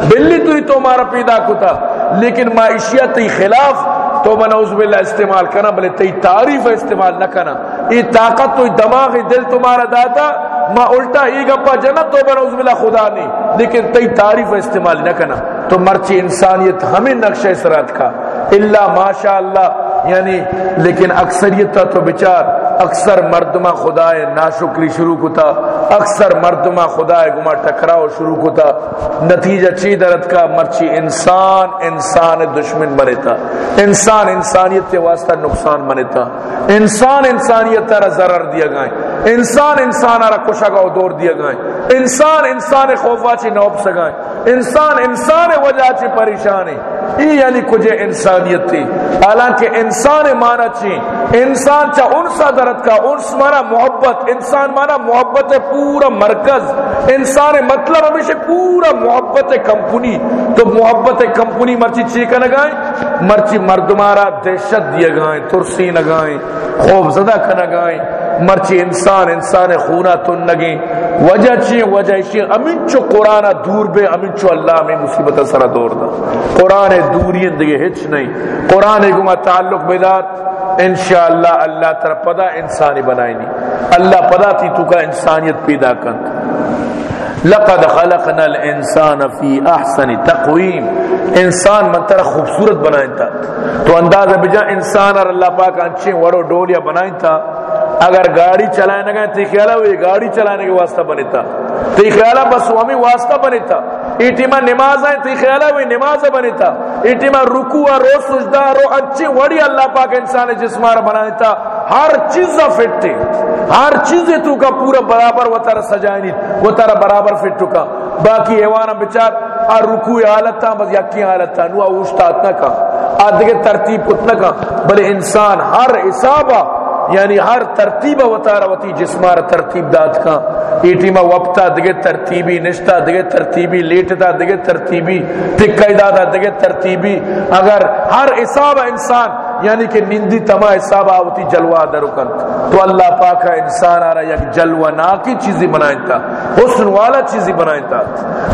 بلی تو ہی تو مارا پیدا کتا، لیکن ما اشیاء تی خلاف تو من بنعوذ باللہ استعمال کنا، بلے تی تعریف استعمال نہ کنا ای طاقت تو دماغ دل تمہارا داتا، ما الٹا ای گپا جنا تو من بنعوذ باللہ خدا نہیں لیکن تی تعریف استعمال نہ کنا تو مرچی انسانیت ہمیں نقشہ سرات کا۔ اللہ ماشاءاللہ یعنی لیکن اکثریت تو بچار اکثر مردمہ خدا ناشکری شروع کتا، اکثر مردمہ خدا گما ٹکراؤ شروع کتا۔ نتیجہ چی درد کا؟ مرچی انسان انسان دشمن بنتا انسان انسانیت کے واسطہ نقصان بنتا انسان انسانیت تارا ضرر دیا گائیں انسان انسان آرہ کشا کا دور دیا گائیں انسان انسان خوفا چی نوب سگائیں انسان انسان وجہ چی پریشانی۔ ای یعنی کجھے انسانیت تھی حالانکہ انسان مانا چی، انسان چا انسا در درد کا انس مانا محبت، انسان مانا محبت ہے پورا مرکز، انسان مطلب ہمیشہ پورا محبت ہے کمپنی، تو محبت ہے کمپنی مرچی چی کا نگائیں؟ مرچی مردمارا دہشت دیا گائیں، ترسی نگائیں، خوف زدہ کا نگائیں، مرچی انسان انسان خونا تن نگیں۔ وجہ چی وجہ چی امین چو قرآن دور بے، امین چو اللہ میں مصیبت سر دور دا۔ قرآن دوری دیگے ہچ نہیں۔ قرآن گما تعلق بیدات انشاءاللہ اللہ تر پدا انسانی بنائی اللہ پدا تھی تو کا انسانیت پیدا کن. لقد خلقنا الانسان فی احسن تقویم. انسان من تر خوبصورت بنائیں تھا تو اندازہ بجا انسان اور اللہ پاک انچیں وڑو ڈولیا بنائیں تھا اگر گاڑی چلانے گئے تی خیالہ ہوئی، گاڑی چلانے کے واسطہ بنے تی خیالہ بس ہمیں واسطہ بنے تھا ایٹیما نماز ہے تی خیالہ ہوئی، نماز بنے تھا ایٹیما رکوع رو سجدہ رو اچھی وڑی اللہ پاک انسان جسمار بنانے تھا ہر چیز فٹ تھی ہر چیز تو کا پورا برابر وہ تارا سجائنی وہ تارا برابر فٹ کا۔ باقی ایوانا بچار ہر رکوع حالت تھا بس یکی حالت تھا نوا اوشتا اتنا کا۔ آدھگے ترتیب اتنا کا۔ بلے انسان ہر حسابہ یعنی ہر ترتیب وطارا وتی جسمار ترتیب داد کا۔ ایٹیما وقتا دگے ترتیبی، نشتا دگے ترتیبی، لیٹتا دگے ترتیبی تکائی دادا دگے ترتیبی۔ اگر ہر حساب انسان یعنی کہ نندی تما حساب آوتی جلوہ درکن تو اللہ پاک انسان آ رہا یک جلوہ ناکی چیزی بنائیں تھا حسن والا چیزی بنائیں تھا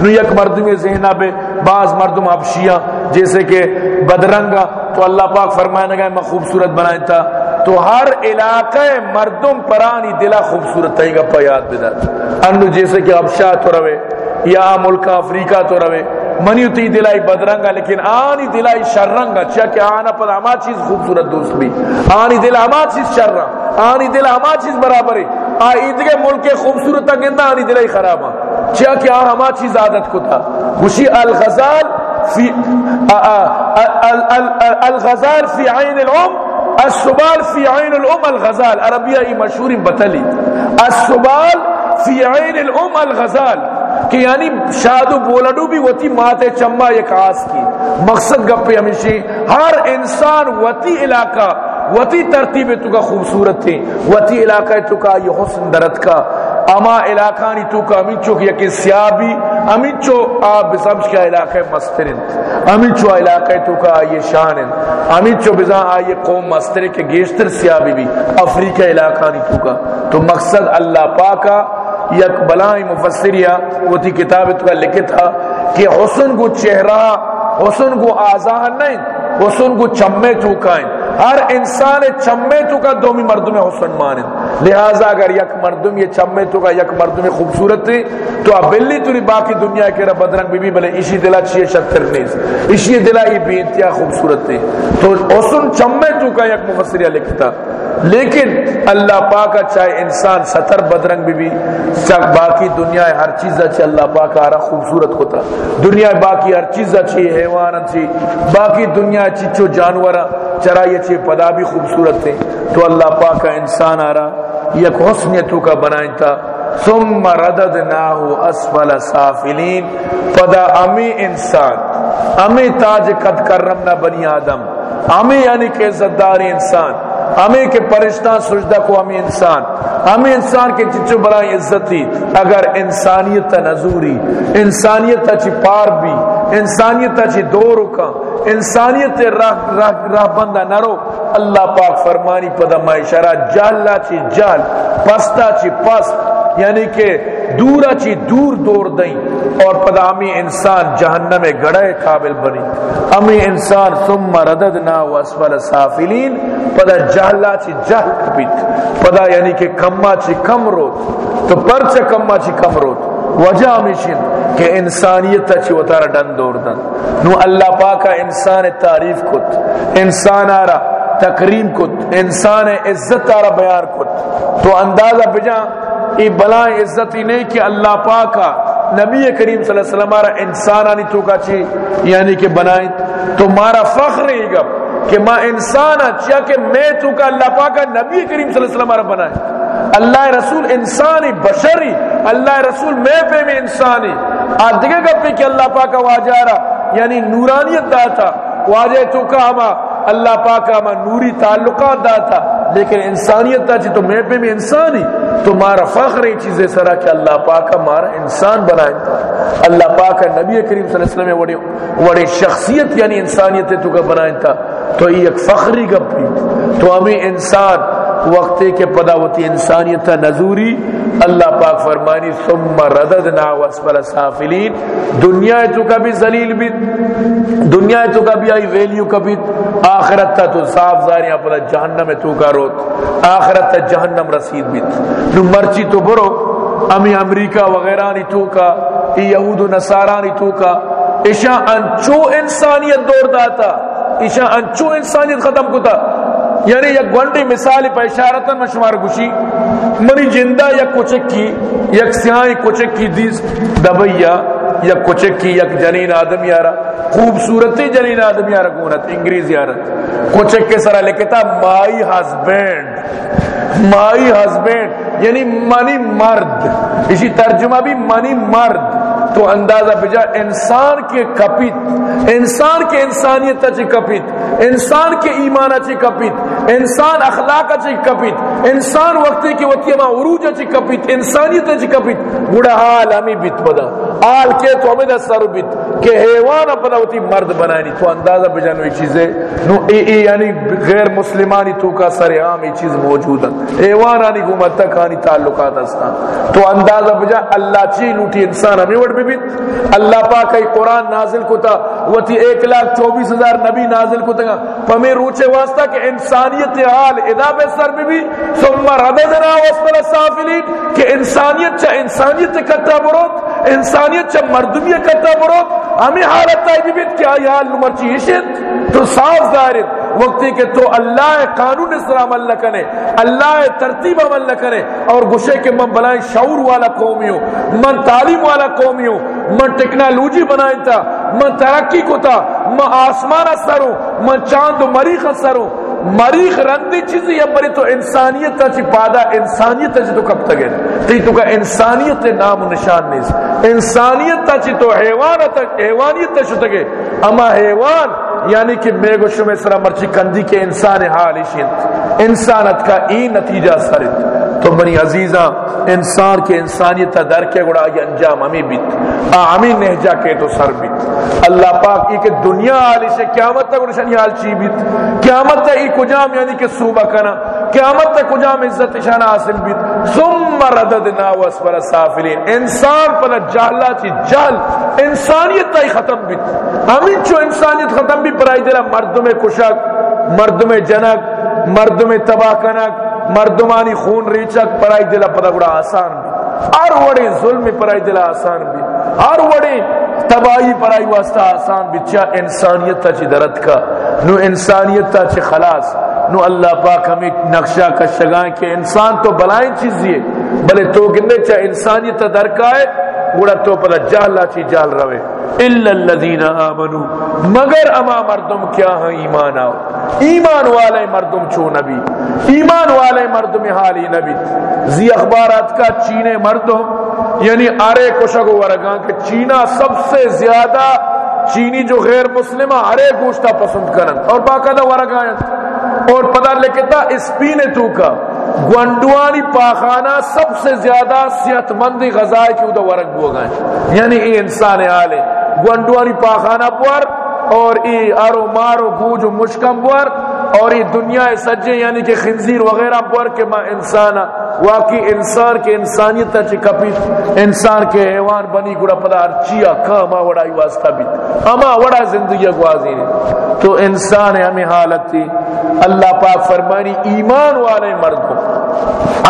نو یک مردم ذہنہ بے بعض مردم ابشیاں جیسے کہ بدرنگا، تو اللہ پاک فرمائے گا میں خوبصورت بنائیں تھا تو ہر علاقہ مردم پرانی دلہ خوبصورت ہے گا پیاد بدر انو جیسے کہ ابشاہ تو روے یا ملک افریقہ تو روے منی تی دلائی بدرنگا لیکن آنی دلائی شررنگا چاہ کہ آنا پر ہما چیز خوبصورت دوست بھی آنی دل ہما چیز شررنگ آنی دل ہما چیز برابر ہے آئی کے ملک خوبصورت گندہ آنی دلائی خرابا چاہ کہ آن ہما چیز عادت کو تھا خوشی الغزال فی الغزال فی عین العم السبال فی عین الام الغزال. عربیہ ای مشہور بتلی السبال فی عین الام الغزال. کہ یعنی شادو بولڈو بھی ہوتی ماتے چمبا یک آس کی. مقصد گپے ہمیشہ ہر انسان وتی علاقہ وتی ترتیب تو کا خوبصورت تھی وتی علاقہ تو کا یہ حسن درد کا، اما علاقہ نی تو کا امین چوک یکی سیابی امین چو آب بسمش کا علاقہ مسترین امین چو علاقہ تو کا آئی شانن امین چو بزا آئی قوم مستر کے گیشتر سیابی بھی، افریقہ علاقہ نی تو کا تو مقصد اللہ پاکا، یک بلائیں مفسریہ وہ تھی کتاب تو کا لکھے تھا کہ حسن کو چہرہ، حسن کو آزان نہیں حسن کو چمے چوکائیں ہر انسان چمے تو کا دومی مردوں میں حسن مانیں لہذا اگر یک مردم یہ چمے تو کا یک مردم خوبصورت تھی تو اب بلی تو باقی دنیا کے رب بدرنگ بی بی بلے اسی دلا چیئے شتر نیز اسی دلا یہ بی انتہا خوبصورت تھی تو حسن چمے تو کا یک مفسریہ لکھتا۔ لیکن اللہ پاک اچھا چاہے انسان ستر بدرنگ بھی بھی۔ باقی دنیا ہر چیز اچھی، اللہ پاک آرہ خوبصورت ہوتا دنیا باقی ہر چیز اچھی، حیوان اچھی۔ باقی دنیا اچھی چو جانورا چرا یہ چھ پدا بھی خوبصورت تھے۔ تو اللہ پاک کا انسان آرہ یک حسنیتو کا بنائیں تھا ثم رددناہو اسفل سافلین۔ پدا امی انسان، امی تاج قد کرمنا بنی آدم۔ امی یعنی کہ عزتدار انسان۔ ہمیں کے پرشتہ سجدہ کو ہمیں انسان ہمیں انسان کے چچو بڑا عزتی اگر انسانیت نظوری انسانیت اچھی پار بھی انسانیت اچھی دو رکا انسانیت راہ, راہ, راہ بندہ نہ رو اللہ پاک فرمانی پدا جال جہلا چی جہل پستا چی پست یعنی کہ دورا چی دور دور دیں اور پدا ہمیں انسان جہنم گڑے قابل بنی ہمیں انسان ثم رددنا واسفل سافلین، پدا جہلا چی جہل کپیت پدا یعنی کہ کما چی کم روت، تو پرچ کما چی کم روت۔ وجہ ہمیشن کہ انسانیت چی وطارہ ڈن دور دن۔ نو اللہ پاکا انسان تعریف کت، انسان آرہ تکریم کت، انسان عزت آرہ بیار کت۔ تو اندازہ بجا ای بلا عزتی نہیں کہ اللہ پاکا نبی کریم صلی اللہ علیہ وسلم مارا انسان آنی تو کا چی؟ یعنی کہ بنائیں تو مارا فخر ہی گا کہ ما انسان چیا کہ میں تو کا اللہ پاکا نبی کریم صلی اللہ علیہ وسلم مارا بنائیں اللہ رسول انسانی، بشری، اللہ رسول میں پہ میں انسانی۔ آج دیکھے گا پہ کہ اللہ پاکا واجارا یعنی نورانیت داتا، واجہ تو کا ہما اللہ پاکا ہما نوری تعلقات داتا لیکن انسانیت دا چی تو میں پہ میں انسانی تو مارا فخر یہ چیزیں سرا کہ اللہ پاک مارا انسان بنائیں اللہ پاک نبی کریم صلی اللہ علیہ وسلم وڑی وڑی شخصیت یعنی انسانیت تو کا بنائیں تھا۔ تو یہ ایک فخری گپ تو ہمیں انسان وقت کے پداوتی انسانیت نزوری اللہ پاک فرمانی، ثم رددنا واسفل سافلین۔ دنیا تو کا بھی ذلیل بھی، دنیا تو کا بھی آئی ویلیو کا بھی آخرت تا تو صاف زاریاں پر جہنم تو کا روت۔ آخرت تا جہنم رسید بھی۔ نو مرچی تو برو، امی امریکہ وغیرہ نی تو کا یہود و نصارہ نی تو کا۔ اشاء انچو انسانیت دور داتا اشاء انچو انسانیت ختم کتا۔ یعنی یک گونڈی مثال پہ اشارتن میں شمار گوشی، منی جندہ یک کچک کی یک سیائی کچک کی دیس دبیا یک کچک کی یک جنین آدم یارا، خوبصورتی جنین آدم یارا گونت، انگریز یارا۔ کچک کے سرا لکھتا مائی ہسبینڈ مائی ہسبینڈ یعنی منی مرد۔ اسی ترجمہ بھی منی مرد۔ تو اندازہ بجا انسان کے کپیت انسان کے انسانیت چی کپیت انسان کے ایمان چی کپیت انسان اخلاق چی کپیت انسان وقتی کی وقتی ما عروج چی کپیت انسانیت چی کپیت بڑا حال ہمیں بیت بدا آل کے تو ہمیں سر بیت۔ کہ حیوان اپنا ہوتی مرد بنائنی۔ تو اندازہ بجا نوی چیزیں۔ نو ای ای یعنی غیر مسلمانی تو کا سر عام ای چیز موجود ہے حیوان آنی گمت تک تعلقات اسنا تو اندازہ بجا اللہ چی لوٹی انسان ہمیں وڑ بیت اللہ پاک ای قرآن نازل کتا، وتی ایک لاکھ چوبیس ہزار نبی نازل کتا پمی روچے واسطہ کہ انسانیت حال ادا بے سر بھی، ثم رددنا واسطہ السافلین کہ انسانیت چا انسانیت کتا بروت انسانیت چا مردمیت کتا بروت ہمیں حالت تائی بھی کیا یہ چیشت تو صاف ظاہرت وقتی کہ تو اللہ قانون اس طرح عمل نہ کرے اللہ ترتیب عمل نہ کرے اور گشے کے من بلائیں شعور والا قومی ہوں، من تعلیم والا قومی ہوں، من ٹیکنالوجی بنائیں تھا من ترقی کو تھا من آسمان اثر ہوں، من چاند و مریخ اثر ہوں۔ مریخ رندی چیزی یا بری تو انسانیت تا چی پادا، انسانیت تا چی تو کب تگے۔ تی تو کا انسانیت نام و نشان نیز۔ انسانیت تا چی تو حیوان تا حیوانیت تا چی تگے۔ اما حیوان یعنی کہ میں گوشو میں سرا مرچی کندی کے انسان حالی شید انسانت کا ای نتیجہ سرت۔ تو منی عزیزاں انسان کے انسانیت در کے گڑا یہ انجام ہمیں بیت۔ آمین نہجا کے تو سر بیت۔ اللہ پاک ای کہ دنیا حالی سے قیامت تک نشانی حال چی بیت۔ قیامت تک ای کجام یعنی کہ صوبہ کنا۔ قیامت تک کجام عزت شان حاصل بیت۔ ثم رددنا واسفر سافلین۔ انسان پر جہلا چی جہل انسانیت تک ختم بیت۔ ہمیں چو انسانیت ختم بھی برائی دلا مردم کشک، مردم جنک، مردم تباہ کنک۔ مردمانی خون ریچک پرائی دل پدا گڑا آسان بھی ہر وڑے ظلم پرائی دل آسان بھی ہر وڑے تباہی پرائی واسطہ آسان بھی چا انسانیت تا چی درد کا، نو انسانیت تا چی خلاص، نو اللہ پاک ہمیں نقشہ کا شگائیں کہ انسان تو بلائیں چیزی ہے، بلے تو گندے چا انسانیت تا درکائے گوڑا تو پدا جہلا چی جال روے الا الذین آمنو مگر اما مردم کیا ہیں؟ ایمان آؤ۔ ایمان والے مردم چو نبی۔ ایمان والے مردم حالی نبی۔ زی اخبارات کا چینے مردم یعنی آرے کشگو ورگاں کہ چینا سب سے زیادہ چینی جو غیر مسلمہ آرے گوشتا پسند کرن۔ اور باقاعدہ ورگاں اور پتہ لکھتا اسپینے تو کا۔ گونڈوانی پاخانہ سب سے زیادہ صحت مندی غذائے کی ادھا ورک بو گئے یعنی یہ انسان آلے گونڈوانی پاخانہ پر اور ای ارو مارو گوجو مشکم پر اور یہ دنیا سجے یعنی کہ خنزیر وغیرہ پر کہ ما انسان ہاں، واقعی انسان کے انسانیت چی کپی انسان کے حیوان بنی گڑا پدا ارچیا کاما وڑائی واسطہ بھی۔ اما وڑا زندگی گوازی نے تو انسان ہمیں حالت تھی اللہ پاک فرمانی، ایمان والے مردوں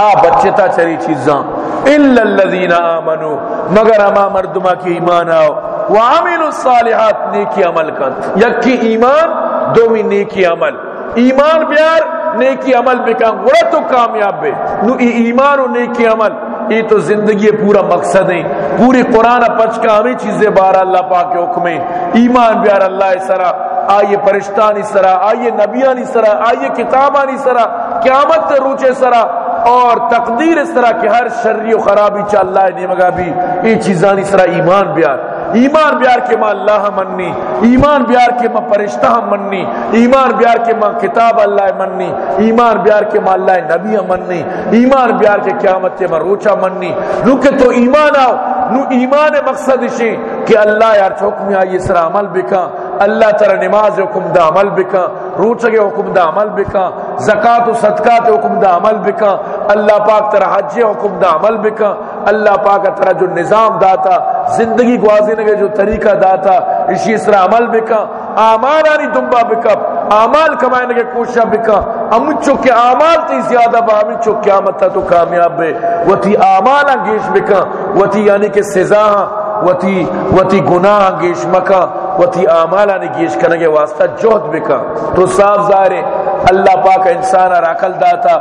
آ بچے تا چری چیزاں۔ الا الذين امنوا مگر اما مردما کی ایمان آؤ۔ وعملوا الصالحات، نیکی عمل کن۔ یکی ایمان، دومی نیکی عمل۔ ایمان بیار، نیکی عمل بکن وہ تو کامیاب بے۔ نو ای ایمان و نیکی عمل یہ تو زندگی پورا مقصد ہے پوری قرآن پچ کا ہمیں چیزیں بارا اللہ پاک کے حکمیں ایمان بیار اللہ سرا، آئیے پرشتانی سرا، آئیے نبیانی سرا، آئیے کتابانی سرا، قیامت روچے سرا۔ اور تقدیر اس طرح کہ ہر شری و خرابی چا اللہ نے مگا بھی۔ یہ چیزانی سرا ایمان بیار۔ ایمان بیار کے ماں اللہ مننی، ایمان بیار کے ماں پرشتہ مننی، ایمان بیار کے ماں کتاب اللہ مننی، ایمان بیار کے ماں اللہ نبی مننی، ایمان بیار کے قیامت کے ماں روچا مننی۔ روکے تو ایمان آؤ، نو ایمان مقصد شی کہ اللہ یار چوک میں آئی سر عمل بکا اللہ تر نماز حکم دا عمل بکا روچے حکم دا عمل بکا، زکات و صدقات حکم دا عمل بکا، اللہ پاک تر حج حکم دا عمل بکا، اللہ پاک تر جو نظام داتا، زندگی گوازینے کے جو طریقہ داتا، اسی طرح عمل بکا، آمال آنی دنبا بکا، آمال کمائنے کے کوشش بکا ام چکے آمال تی زیادہ با ام چکے قیامت تا تو کامیاب بے۔ وہ تی آمال گیش بکا وہ یعنی کہ سزا وتی وتی گناہ گیش مکا، وتی اعمال نے گیش کرنے کے واسطہ جہد بکا۔ تو صاف ظاہر ہے، اللہ پاک انسان عقل داتا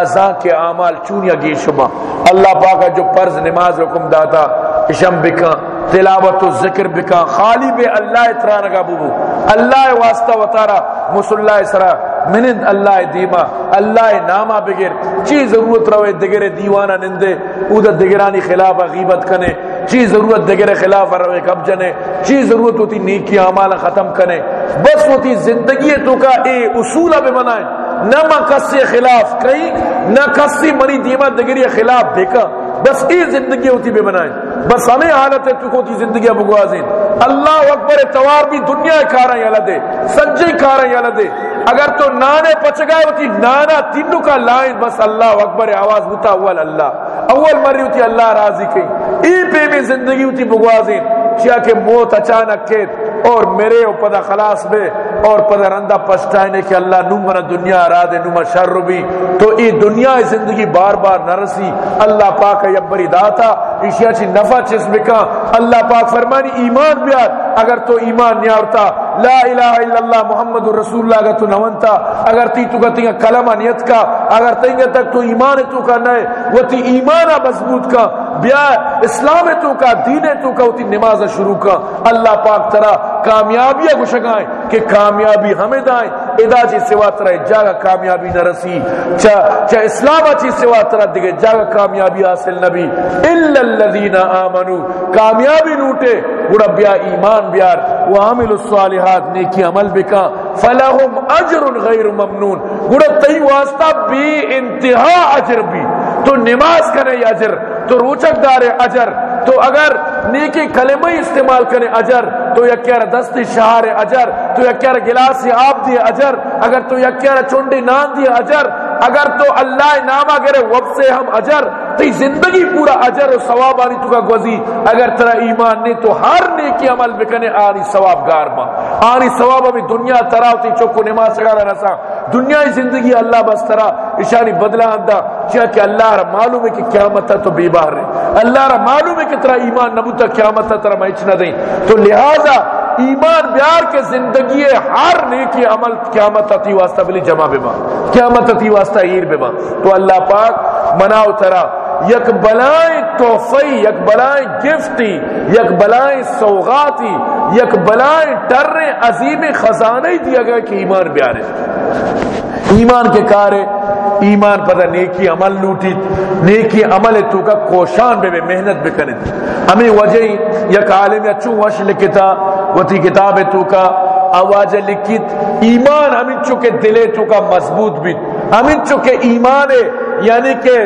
ازاں کے اعمال چونیا گیشما اللہ پاک جو فرض نماز حکم داتا اشم بکا، تلاوت و ذکر بکا، خالی بے اللہ اترانگا ببو اللہ واسطہ وطارا، مسلح سرا، منند اللہ دیما، اللہ نامہ بگر۔ چی ضرورت روے دگر دیوانہ نندے او دا دگرانی خلاف غیبت کنے۔ چی ضرورت دگرے خلاف روے کب جنے، چی ضرورت ہوتی نیکی عمال ختم کنے بس ہوتی زندگی تو کا اے اصولہ بے بنائیں۔ نہ ماں کسی خلاف کئی، نہ کسی منی دیمہ دگری خلاف بھیکا بس ای زندگی ہوتی بے بنائیں۔ بس ہمیں حالت ہے چکو تھی زندگی بگوازیں اللہ اکبر، توار بھی دنیا کھا رہے یا دے سنجے کھا رہے یا دے اگر تو نانے پچ گئے ہوتی، نانا تینوں کا لائن، بس اللہ اکبر، آواز ہوتا، اول اللہ۔ اول مری ہوتی، اللہ راضی کہیں۔ ای پہ بھی زندگی ہوتی بگوازیں چیا کہ موت اچانک کے اور میرے اوپر خلاص بے اور پدر رندہ پشتائنے کہ اللہ نمر دنیا اراد نمر شر بھی۔ تو ای دنیا ای زندگی بار بار نرسی اللہ پاک یبری داتا۔ اشیاء چی نفع چس بکا اللہ پاک فرمانی، ایمان بیار۔ اگر تو ایمان نیارتا لا الہ الا اللہ محمد رسول اللہ اگر تو نونتا اگر تی تو کہتی کلمہ نیت کا۔ اگر تینگے تک تو ایمان تو کا نئے وہ تی ایمانہ مضبوط کا۔ بیا اسلام تو کا، دین تو کا ہوتی نماز شروع کا۔ اللہ پاک ترا کامیابی گشگائیں کہ کامیابی ہمیں دائیں۔ ادا چی سوا ترا جاگا کامیابی نہ رسی۔ چا چا اسلام چی سوا ترا دیگے جاگا کامیابی حاصل نبی الا الذین آمنو، کامیابی لوٹے گڑا بیا ایمان بیار۔ وعمل الصالحات، نیکی عمل بکا۔ فلہم اجر غیر ممنون۔ گڑا تی واسطہ بی انتہا اجر بھی۔ تو نماز کرے اجر۔ تو روچک دار اجر تو اگر نیکی کلمہ استعمال کرے اجر، تو یکیار دست شہر اجر، تو یکیار گلاس آب دی اجر، اگر تو یکیار چونڈی نان دی اجر، اگر تو اللہ نامہ گرے وقت سے ہم اجر تی زندگی پورا اجر و ثواب آنی تو کا گوزی۔ اگر ترا ایمان نہیں تو ہر نیکی عمل بکنے آنی ثواب گار ما آنی ثواب ابھی دنیا تراوتی چوکو نماز سگارا رسا۔ دنیا زندگی اللہ بس ترا اشانی بدلا اندہ۔ چاہ کہ اللہ را معلوم ہے کہ قیامت تو بے بار رہے۔ اللہ را معلوم ہے کہ ترا ایمان نبوتا قیامت ترا میں نہ دیں۔ تو لہذا ایمان بیار کے زندگی ہر نیکی عمل قیامت اتی واسطہ بلی جمع بے قیامت اتی واسطہ ایر بے تو اللہ پاک مناو ترا، یک بلائیں توفی یک بلائیں گفتی، یک بلائیں سوغاتی، یک بلائیں ٹر عظیم خزانے دیا گیا کہ ایمان بیارے ایمان کے کارے ایمان پتہ نیکی عمل لوٹی، نیکی عمل تو کا کوشان بے بے محنت بے کرنے ہمیں وجہ یک عالم یا چون وش لکتا وتی کتاب تو کا آواز لکھت ایمان ہمیں چکے دلے تو کا مضبوط بھی۔ ہمیں چکے ایمان ہے یعنی کہ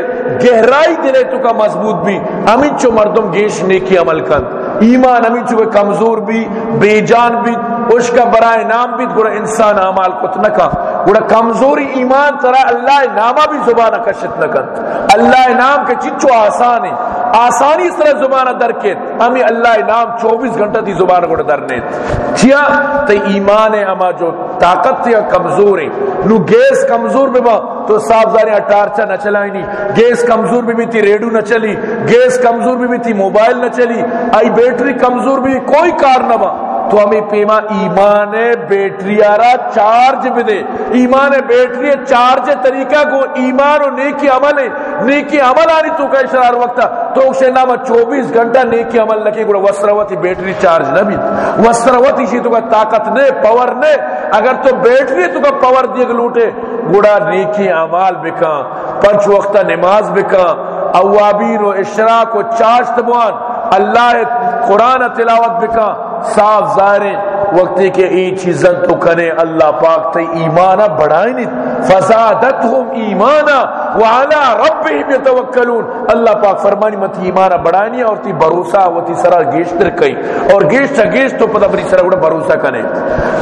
گہرائی دلے تو کا مضبوط بھی۔ ہمیں چو مردم گیش نیکی عمل کن ایمان ہمیں چو کمزور بھی، بے جان بھی۔ اس کا برائے نام بھی گوڑا انسان عمال کت نکا گوڑا کمزوری ایمان ترا اللہ نامہ بھی زبانہ کشت نکن اللہ نام کے چچو آسان ہے، آسانی اس طرح زبانہ درکت ہمیں اللہ نام چوبیس گھنٹہ دی زبانہ گوڑا درنیت چیا تے ایمان ہے اما جو طاقت تیا کمزور ہے۔ نو گیس کمزور بھی با، تو صاحب زاری اٹارچا نہ چلائی نہیں گیس کمزور بھی بھی تھی ریڈو نہ چلی۔ گیس کمزور بھی بھی تھی موبائل نہ چلی۔ آئی بیٹری کمزور بھی، کوئی کار نہ با۔ تو ہمیں پیما ایمان بیٹری آرہ چارج بھی دے۔ ایمان بیٹری چارج طریقہ کو ایمان و نیکی عمل ہے۔ نیکی عمل آنی تو کا اشرار وقتا۔ تو اسے نام چوبیس گھنٹہ نیکی عمل لکی گوڑا۔ وسروتی بیٹری چارج نہ بھی۔ وسروتی شی تو کا طاقت نے، پاور نے۔ اگر تو بیٹری تو کا پاور دیگ لوٹے۔ گوڑا نیکی عمال بکا پنچ وقتہ نماز بکا اوابین و اشراق و چاشت بوان۔ اللہ قرآن تلاوت بکا صاف ظاہریں وقتی کہ ای چیزن تو کنے اللہ پاک تے ایمانہ بڑھائیں نہیں فزادتہم ایمانہ وعلا ربہم یتوکلون۔ اللہ پاک فرمانی مت ایمانہ بڑھائیں اور تی بروسہ و تی سرا گیشتر کئی اور گیشت گیشت تو پتہ بری سرا گوڑا بروسہ کنے۔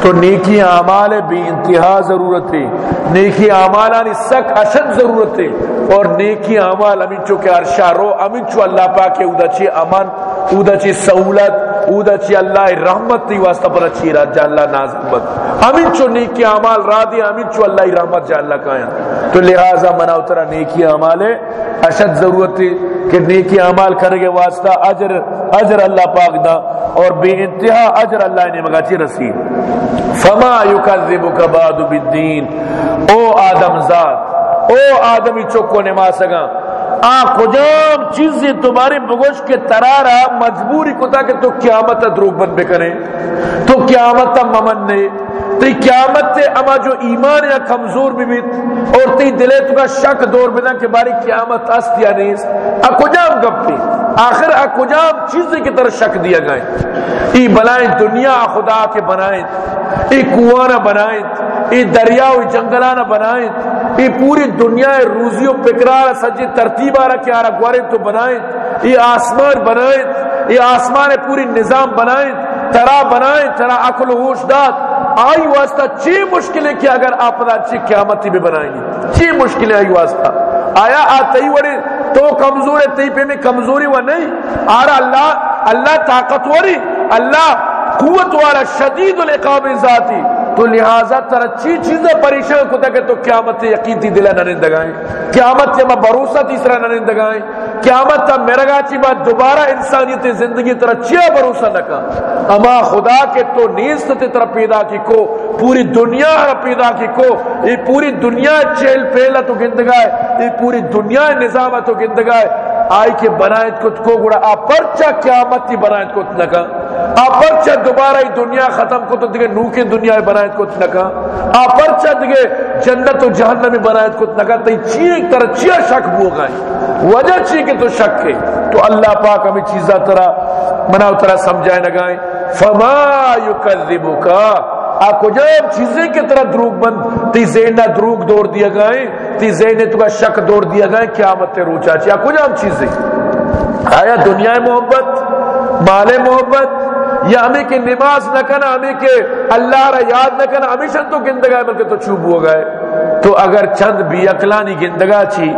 تو نیکی اعمال بے انتہا ضرورت ہے۔ نیکی اعمالانی سک اشد ضرورت ہے۔ اور نیکی اعمال امین چو کہ ارشا رو امین چو اللہ پاک کے اودا چی امان اودا چی سہولت اودا چی اللہ رحمت تی واسطہ پر اچھی رات جا اللہ نازمت امین چو نیکی اعمال را دی امین چو اللہ رحمت جا اللہ کایا تو لہذا منا اترا نیکی اعمال ہے اشد ضرورت ہے کہ نیکی اعمال کرے واسطہ اجر اجر اللہ پاک دا اور بے انتہا اجر اللہ نے مگا چی رسید فما یکذبک بعد بالدین او آدم ذات او آدمی چکو نما سگا آ کجام چیزیں تمہارے بگوش کے ترارا مجبوری کتا کہ تو قیامت دروگ بن بے کریں، تو قیامت ممن نے تی قیامت تے اما جو ایمان یا کمزور بھی بیت اور تی دلے تو کا شک دور بنا کہ باری قیامت است یا نہیں آ کجام گپی آخر آ کجام چیزیں کی طرح شک دیا گئے؟ ای بلائیں دنیا خدا کے بنائیں، ای کوانا بنائیں، ای دریا و جنگلانا بنائیں، ای پوری دنیا روزی و پکرار سجی ترتیب آرہ کیا آرہ گوارے تو بنائیں، ای آسمان بنائیں، ای آسمان پوری نظام بنائیں، ترا بنائیں، ترا عقل و ہوش داد آئی واسطہ چی مشکل ہے کہ اگر آپ اچھی قیامتی بھی بنائیں گے چی مشکل ہے آئی واسطہ؟ آیا آتی وڑی تو کمزور ہے تی پہ میں کمزوری وہ نہیں؟ آرہ اللہ اللہ طاقتوری اللہ قوت والا شدید العقاب ذاتی۔ تو لہذا تر اچھی چیزیں پریشان کو کہ تو قیامت یقین تھی دلہ نرندگائیں قیامت سے میں بھروسہ تیسرا نہ نرندگائیں قیامت تا میرا گاچی بات دوبارہ انسانیت زندگی تر چیا بھروسہ نکا اما خدا کے تو نیست تے تر پیدا کی کو، پوری دنیا پیدا کی کو۔ یہ پوری دنیا چیل پھیلا تو گندگائے یہ پوری دنیا نظام تو گندگائے آئی کے بنایت کو کو گڑا، آ پرچا قیامت تی بنایت کو نکا آ پرچا دوبارہ دنیا ختم کو تو دیکھے نو دنیا بنایت کو نکا آ پرچا دیکھے جنت و جہنم بنایت کو نکا تی چی ایک طرح چیا شک بو گئے وجہ چی کہ تو شک ہے تو اللہ پاک ہمیں چیزہ طرح منا طرح سمجھائے نگائیں فما یکذبکا آ کجا چیزیں کی طرح دروگ بند تی زینہ دروگ دور دیا گئے، تی زینہ تو کا شک دور دیا گئے، قیامت روچا چاہا کجا چیزیں، آیا دنیا محبت، مال محبت یا ہمیں کہ نماز نہ کنا ہمیں کہ اللہ را یاد نہ کنا ہمیشہ تو گندگائے بلکہ تو چوب ہو گئے۔ تو اگر چند بھی اقلانی گندگا چی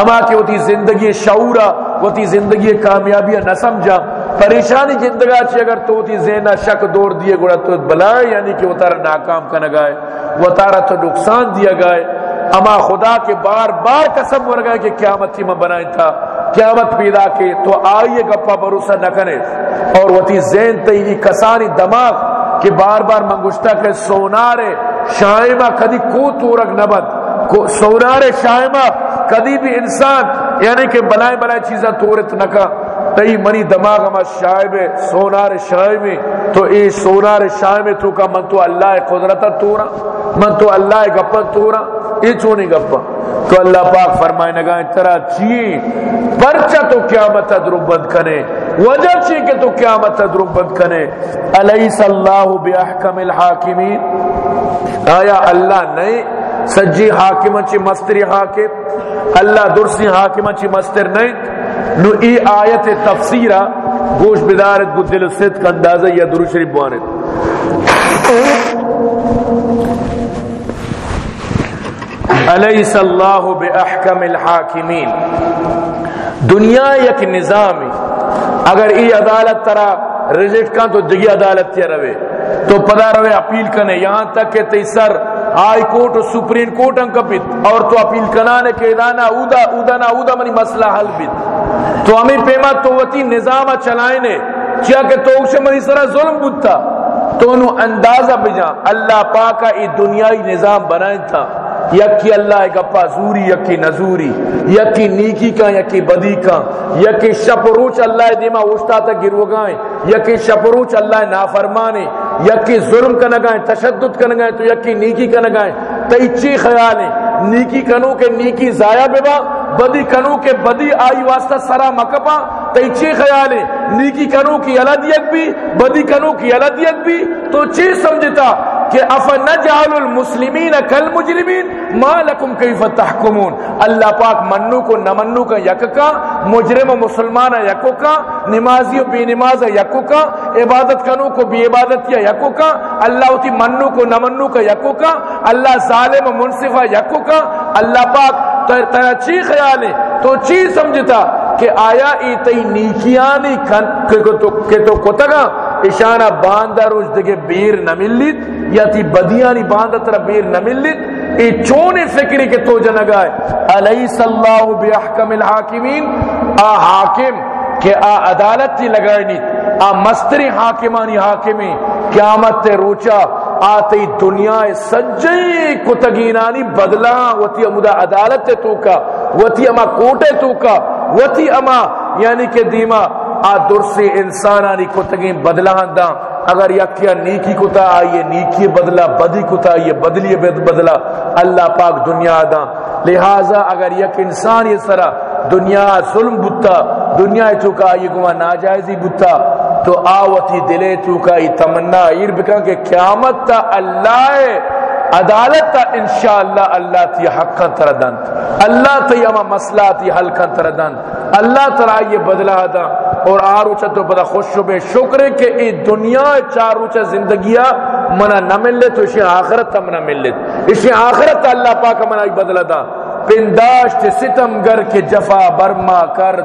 اما کہ وہ زندگی شعورا وہ تی زندگی کامیابی نہ سمجھا۔ پریشانی زندگا چی اگر تو تی زینا شک دور دیے گوڑا تو بلائے یعنی کہ وہ تارا ناکام کا نگائے وہ تارا تو نقصان دیا گئے۔ اما خدا کے بار بار قسم ور گئے کہ قیامت تھی میں بنائیں تھا، قیامت پیدا کے تو آئیے گپا بھروسہ نہ کرے اور وہ زین کسانی دماغ کہ بار بار منگشتہ کے سونارے شائمہ کدی کو تورک نبت سونار شائمہ کدی بھی انسان یعنی کہ بلائیں بلائیں چیزیں تورت نکا تئی منی دماغ ہما شائب سونار شائب تو اے سونار شائب تو کا من تو اللہ قدرت تورا، من تو اللہ گپا تورا۔ اے چونی گپا؟ تو اللہ پاک فرمائے نگا ترا چی پرچا تو قیامت دروب بند کنے وجہ چی کہ تو قیامت دروب بند کنے علیس اللہ باحکم الحاکمین؟ آیا اللہ نہیں؟ سجی حاکم چی مستری حاکم؟ اللہ درسی حاکم چی مستر نہیں؟ نو ای آیت تفسیرہ گوش بدارت گو دل صدق اندازہ یا درو شریف بوانت۔ علیس اللہ باحکم الحاکمین دنیا یک نظام اگر ای عدالت ترا ریجیکٹ کان تو جگی عدالت تیا روے۔ تو پدا روے اپیل کنے۔ یہاں تک کہ تی سر ہائی کورٹ و سپریم کورٹ ان کپت اور تو اپیل کنانے کے دانا اودا اودا نا اودا منی مسئلہ حل بیت۔ تو ہمیں پیما تو وتی نظام چلائیں نے کیا کہ تو اسے منی سرا ظلم بودتا تو انہوں اندازہ بجا۔ اللہ پاکا ای دنیای نظام بنائیں تھا۔ یکی اللہ گپا زوری، یکی نزوری، یکی نیکی کا یکی بدی کا یکی شپروچ اللہ دیما اوشتا تا گروگائیں یکی شپروچ اللہ نافرمانے، یکی ظلم کا نگائیں تشدد کا نگائیں تو یکی نیکی کا نگائیں تیچی خیال ہے، نیکی کنو کے نیکی ضائع ببا، بدی کنو کے بدی آئی واسطہ سرا مکپا تیچی خیال ہے نیکی کنو کی علدیت بھی، بدی کنو کی علدیت بھی۔ تو چیز سمجھتا کہ افنجعل المسلمین کالمجرمین، ما لکم کیف تحکمون؟ اللہ پاک منو کو نمنو کا یک کا، مجرم و مسلمان یکو کا، نمازی و بی نماز یکو کا، عبادت کنو کو بی عبادت یا یکو کا، اللہ ہوتی منو کو نمنو کا یکو کا، اللہ ظالم و منصفہ یکو کا۔ اللہ پاک تیرا چی خیال ہے تو چی سمجھتا کہ آیا ای تی نیکیانی کہ تو کتگا؟ اشانہ باندہ روز دگے بیر نہ ملیت یا تی بدیانی باندہ ترہ بیر نہ ملیت ای چونے فکری کے تو جنگائے۔ علیس اللہ بیحکم الحاکمین؟ آ حاکم، کہ آ عدالت تی لگائنی۔ آ مستری حاکمانی حاکمی۔ قیامت تے روچا آتی دنیا سجی کتگینانی بدلا، وتی امدا عدالت تے توکا وتی اما کوٹے توکا وتی اما یعنی کہ دیما، آ درسی انسانانی کتگین بدلا ہندا۔ اگر یکیا نیکی کتا آئیے، نیکی بدلا، بدی کتا آئیے، بدلی بدلا، اللہ پاک دنیا دا۔ لہذا اگر یک انسان یہ سرا دنیا ظلم بتا دنیا چکا یہ گوا ناجائزی بتا تو آوتی دلے چکا یہ تمنا ایر بکن کہ قیامت تا اللہ عدالت تا انشاءاللہ اللہ تی حقا تردن اللہ تی اما مسئلہ تی حلقا تردن اللہ تعالی یہ بدلا دا۔ اور آروچا اچھا تو بدا خوش بے شکر ہے کہ ای دنیا چاروچا اچھا زندگیہ منا نہ ملے تو اسی آخرت تا منا ملے۔ اسی آخرت تا اللہ پاک منا ای بدلا دا۔ پنداشت ستم گر کے جفا برما کرد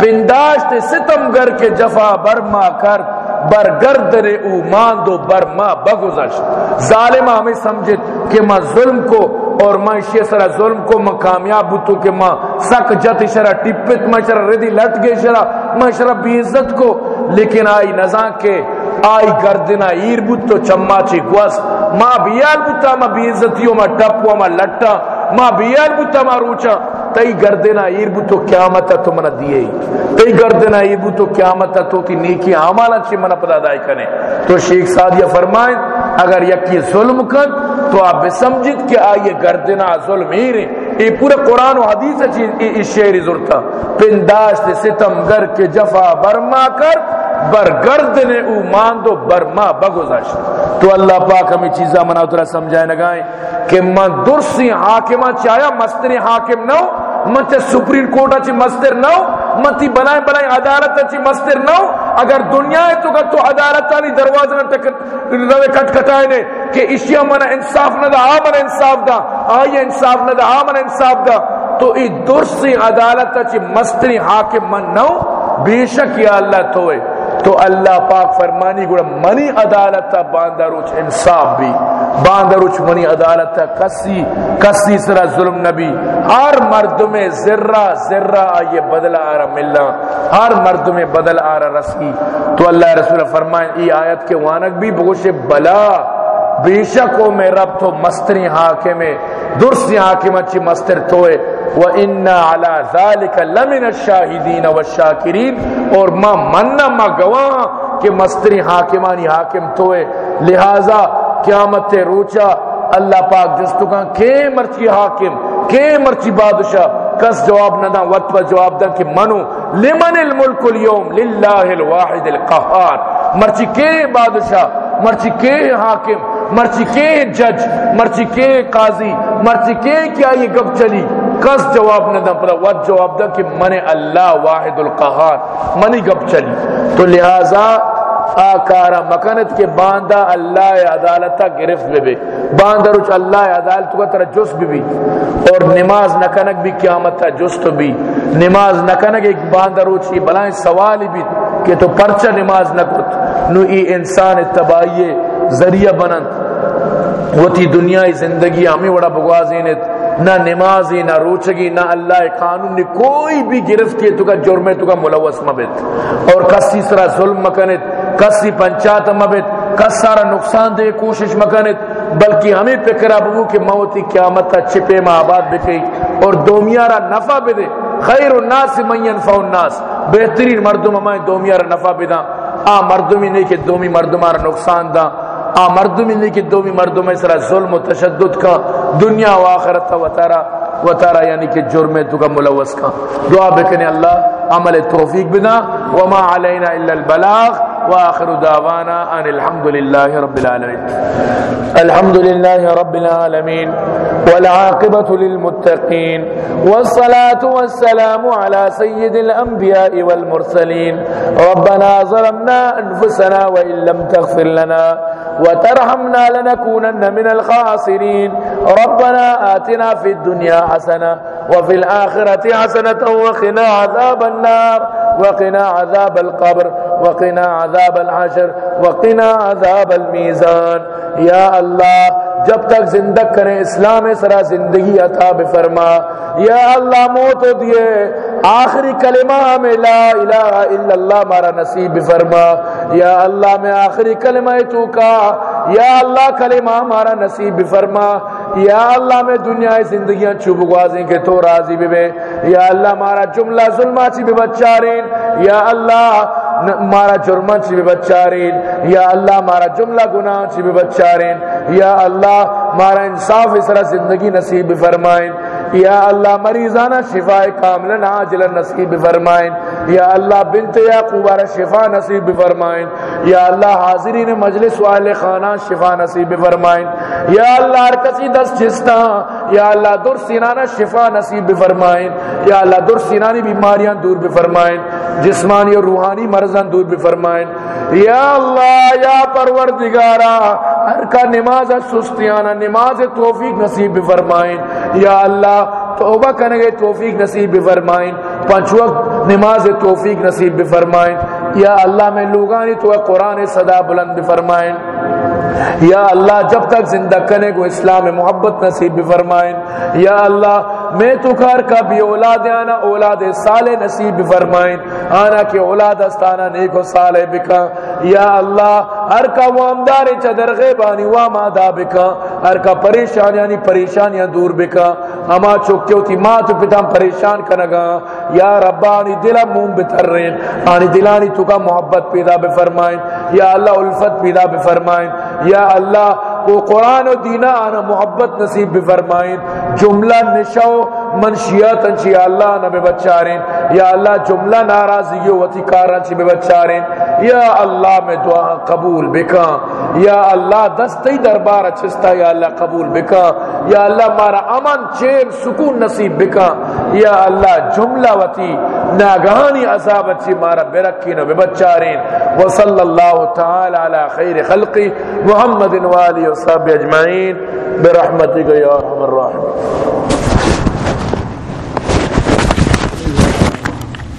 پنداشت ستم گر کے جفا برما کرد بر گردر او ماندو بر ما بگذشت۔ ظالم ہمیں سمجھت کہ ما ظلم کو اور ما اسی سرا ظلم کو ما کامیاب بوتو کہ ما سک جت شرا، ٹپت ما شرا، ردی لٹ گئے شرا ما شرا بی عزت کو۔ لیکن آئی نزان کے آئی گردنا ایر بوتو چما چی گوست ما بیال بوتا ما بی عزتیو ما ٹپو ما لٹا ما بیال بوتا ما روچا تئی گردنا ایر بو تو قیامت تو منا دیے تئی گردنا ایر بو تو قیامت تو تی نیکی اعمال چھ منا پدا دای کنے۔ تو شیخ سادیہ فرمائیں اگر یکی ظلم کن، تو آپ سمجھت کہ آئیے گردنا ظلم ہی رہے یہ پورا قرآن و حدیث چیز اس شعری ضرورتا پنداشت ستم گر کے جفا برما کر برگردن او ماندو برما بگذشت تو اللہ پاک ہمیں چیزا منا اترا سمجھائے نگائیں کہ من درسی حاکمہ چاہیا مستری حاکم نو من تے سپریم کورٹ اچھی مستر نو من تی بلائیں بلائیں عدالت اچھی مستر نو اگر دنیا ہے تو کہ تو عدالت تانی دروازہ نہ تک روے کٹ کٹائے نے کہ اشیاء من انصاف نہ دا آمن انصاف دا آئی انصاف نہ دا آمن انصاف دا۔ تو ای درسی عدالت چی مستری حاکم من نو بے شک یا اللہ توئے تو اللہ پاک فرمانی گوڑا منی عدالت باندہ روچ بھی، باندروچ منی عدالت کسی کسی سرا ظلم نبی۔ ہر مرد میں ذرہ ذرہ آئیے بدل آرہ ملنا۔ ہر مرد میں بدل آرہ رسی۔ تو اللہ رسول فرمائے، ای آیت کے وانک بھی بگوش بلا۔ بے شکو میں رب تو مستری حاکم ہے درسی حاکم اچھی مستر توئے وَإِنَّا عَلَى ذَلِكَ لَمِنَ الشَّاهِدِينَ وَالشَّاكِرِينَ۔ اور ما مننا ما گواہ کہ مستری حاکمانی حاکم توئے لہذا قیامت روچا اللہ پاک جستو کہاں کے مرچی حاکم کے مرچی بادشاہ، کس جواب نہ دا وقت پر جواب دا کہ منو۔ لمن الملک اليوم للہ الواحد القہار۔ مرچی کے بادشاہ مرچی کے حاکم، مرچی کے جج، مرچی کے قاضی، مرچی کے کیا یہ گپ چلی؟ کس جواب نہ دا پلا وقت جواب دا کہ من اللہ واحد القہار منی گپ چلی۔ تو لہذا آکارا مکنت کے باندہ اللہ عدالتا گرفت بے بے باندہ روچ اللہ عدالت کا طرح جس بھی بھی۔ اور نماز نکنک بھی قیامت تا جست بھی۔ نماز نکنک ایک باندہ روچ ہی بلائیں سوالی بھی۔ کہ تو پرچہ نماز نہ نکت نو ای انسان اتبائی ذریعہ بنن۔ وہ تی دنیا زندگی ہمیں بڑا بگوازینت نہ نمازی، نہ روچگی، نہ اللہ قانون نے کوئی بھی گرفت کی تو کا جرم تو کا ملوث مبت اور کسی سرا ظلم مکنت کسی پنچات مبت کس سارا نقصان دے کوشش مکنت بلکہ ہمیں فکر ابو کہ موتی قیامت چھپے میں آباد بکئی اور دومیارا نفع بھی دے خیر الناس من ينفع الناس۔ بہترین مردم ہمیں دومیارا نفع بھی آ مردمی نہیں کہ دومی مردمارا نقصان دا آ مردمی نہیں کہ دومی مردم سرا ظلم و تشدد کا۔ دنیا و آخرت و تارا و تارا یعنی کہ جرم تو کا ملوث کا۔ دعا بکنے اللہ عمل توفیق بنا وما علینا الا البلاغ۔ واخر دعوانا ان الحمد لله رب العالمين. الحمد لله رب العالمين. والعاقبة للمتقين. والصلاة والسلام على سيد الأنبياء والمرسلين. ربنا ظلمنا أنفسنا وإن لم تغفر لنا وترحمنا لنكونن من الخاسرين. ربنا آتنا في الدنيا حسنة وفي الآخرة حسنة وقنا عذاب النار. وقنا عذاب القبر، وقنا عذاب العشر، وقنا عذاب الميزان یا اللہ، جب تک زندہ کریں، اسلام سرا زندگی عطا بفرما یا اللہ، موت دیے آخری کلمہ میں لا الہ الا اللہ مارا نصیب فرما۔ یا اللہ، میں آخری کلمہ تو کا یا اللہ، کلمہ مارا نصیب فرما۔ یا اللہ میں دنیا زندگیاں چھپ گوازیں کہ تو راضی بے، یا اللہ مارا جملہ ظلمہ چی بے بچارین، یا اللہ مارا جرمہ چی بے بچارین، یا اللہ مارا جملہ گناہ چی بے بچارین، یا اللہ مارا انصاف اس طرح زندگی نصیب فرمائیں یا اللہ مریضانہ شفا کامل عاجل نصیب فرمائیں۔ یا اللہ بنت یعقوب شفا نصیب فرمائیں۔ یا اللہ حاضرین مجلس والے خانہ شفا نصیب فرمائیں۔ یا اللہ ہر کسی دس جستا، یا اللہ در سینانہ شفا نصیب فرمائیں۔ یا اللہ در سینانی بیماریاں دور بھی فرمائیں۔ جسمانی اور روحانی مرضان دور بھی فرمائیں۔ یا اللہ، یا پروردگارا، ہر کا نماز سستیانا نماز توفیق نصیب فرمائیں۔ یا اللہ، توبہ کرنے گئے توفیق نصیب فرمائیں۔ پانچ وقت نماز توفیق نصیب فرمائیں۔ یا اللہ، میں لوگانی تو قرآن صدا بلند فرمائیں۔ یا اللہ، جب تک زندہ کرنے کو اسلام محبت نصیب فرمائیں۔ یا اللہ میں تو کار کا بھی اولاد آنا، اولاد سال نصیب فرمائیں۔ آنا کہ اولاد استانا نیکو سال بکا۔ یا اللہ، ہر کا وامدار چدر غیبانی وام آدھا بکا۔ ہر کا پریشانیانی پریشانیاں دور بکا۔ اما چکتے ہوتی ماں تو پتا پریشان کنگا۔ یا ربانی دلہ مون بتر رہے۔ آنی دلانی تو کا محبت پیدا بفرمائیں۔ یا اللہ الفت پیدا بفرمائیں۔ یا اللہ وہ قرآن و دینہ آنا محبت نصیب بفرمائیں جملہ نشو منشیات انچی یا اللہ نہ بے بچارین یا اللہ جملہ ناراضی وتی کاران چی بے بچارین یا اللہ میں دعا قبول بکا یا اللہ دستی دربار چستا، یا اللہ قبول بکا یا اللہ مارا امن، چین، سکون نصیب بکا یا اللہ جملہ وتی ناگہانی عذاب اچھی مارا برکین و ببچارین وصل اللہ تعالی علی خیر خلقی محمد والی و صحب اجمعین برحمتک یا رحم الرحمن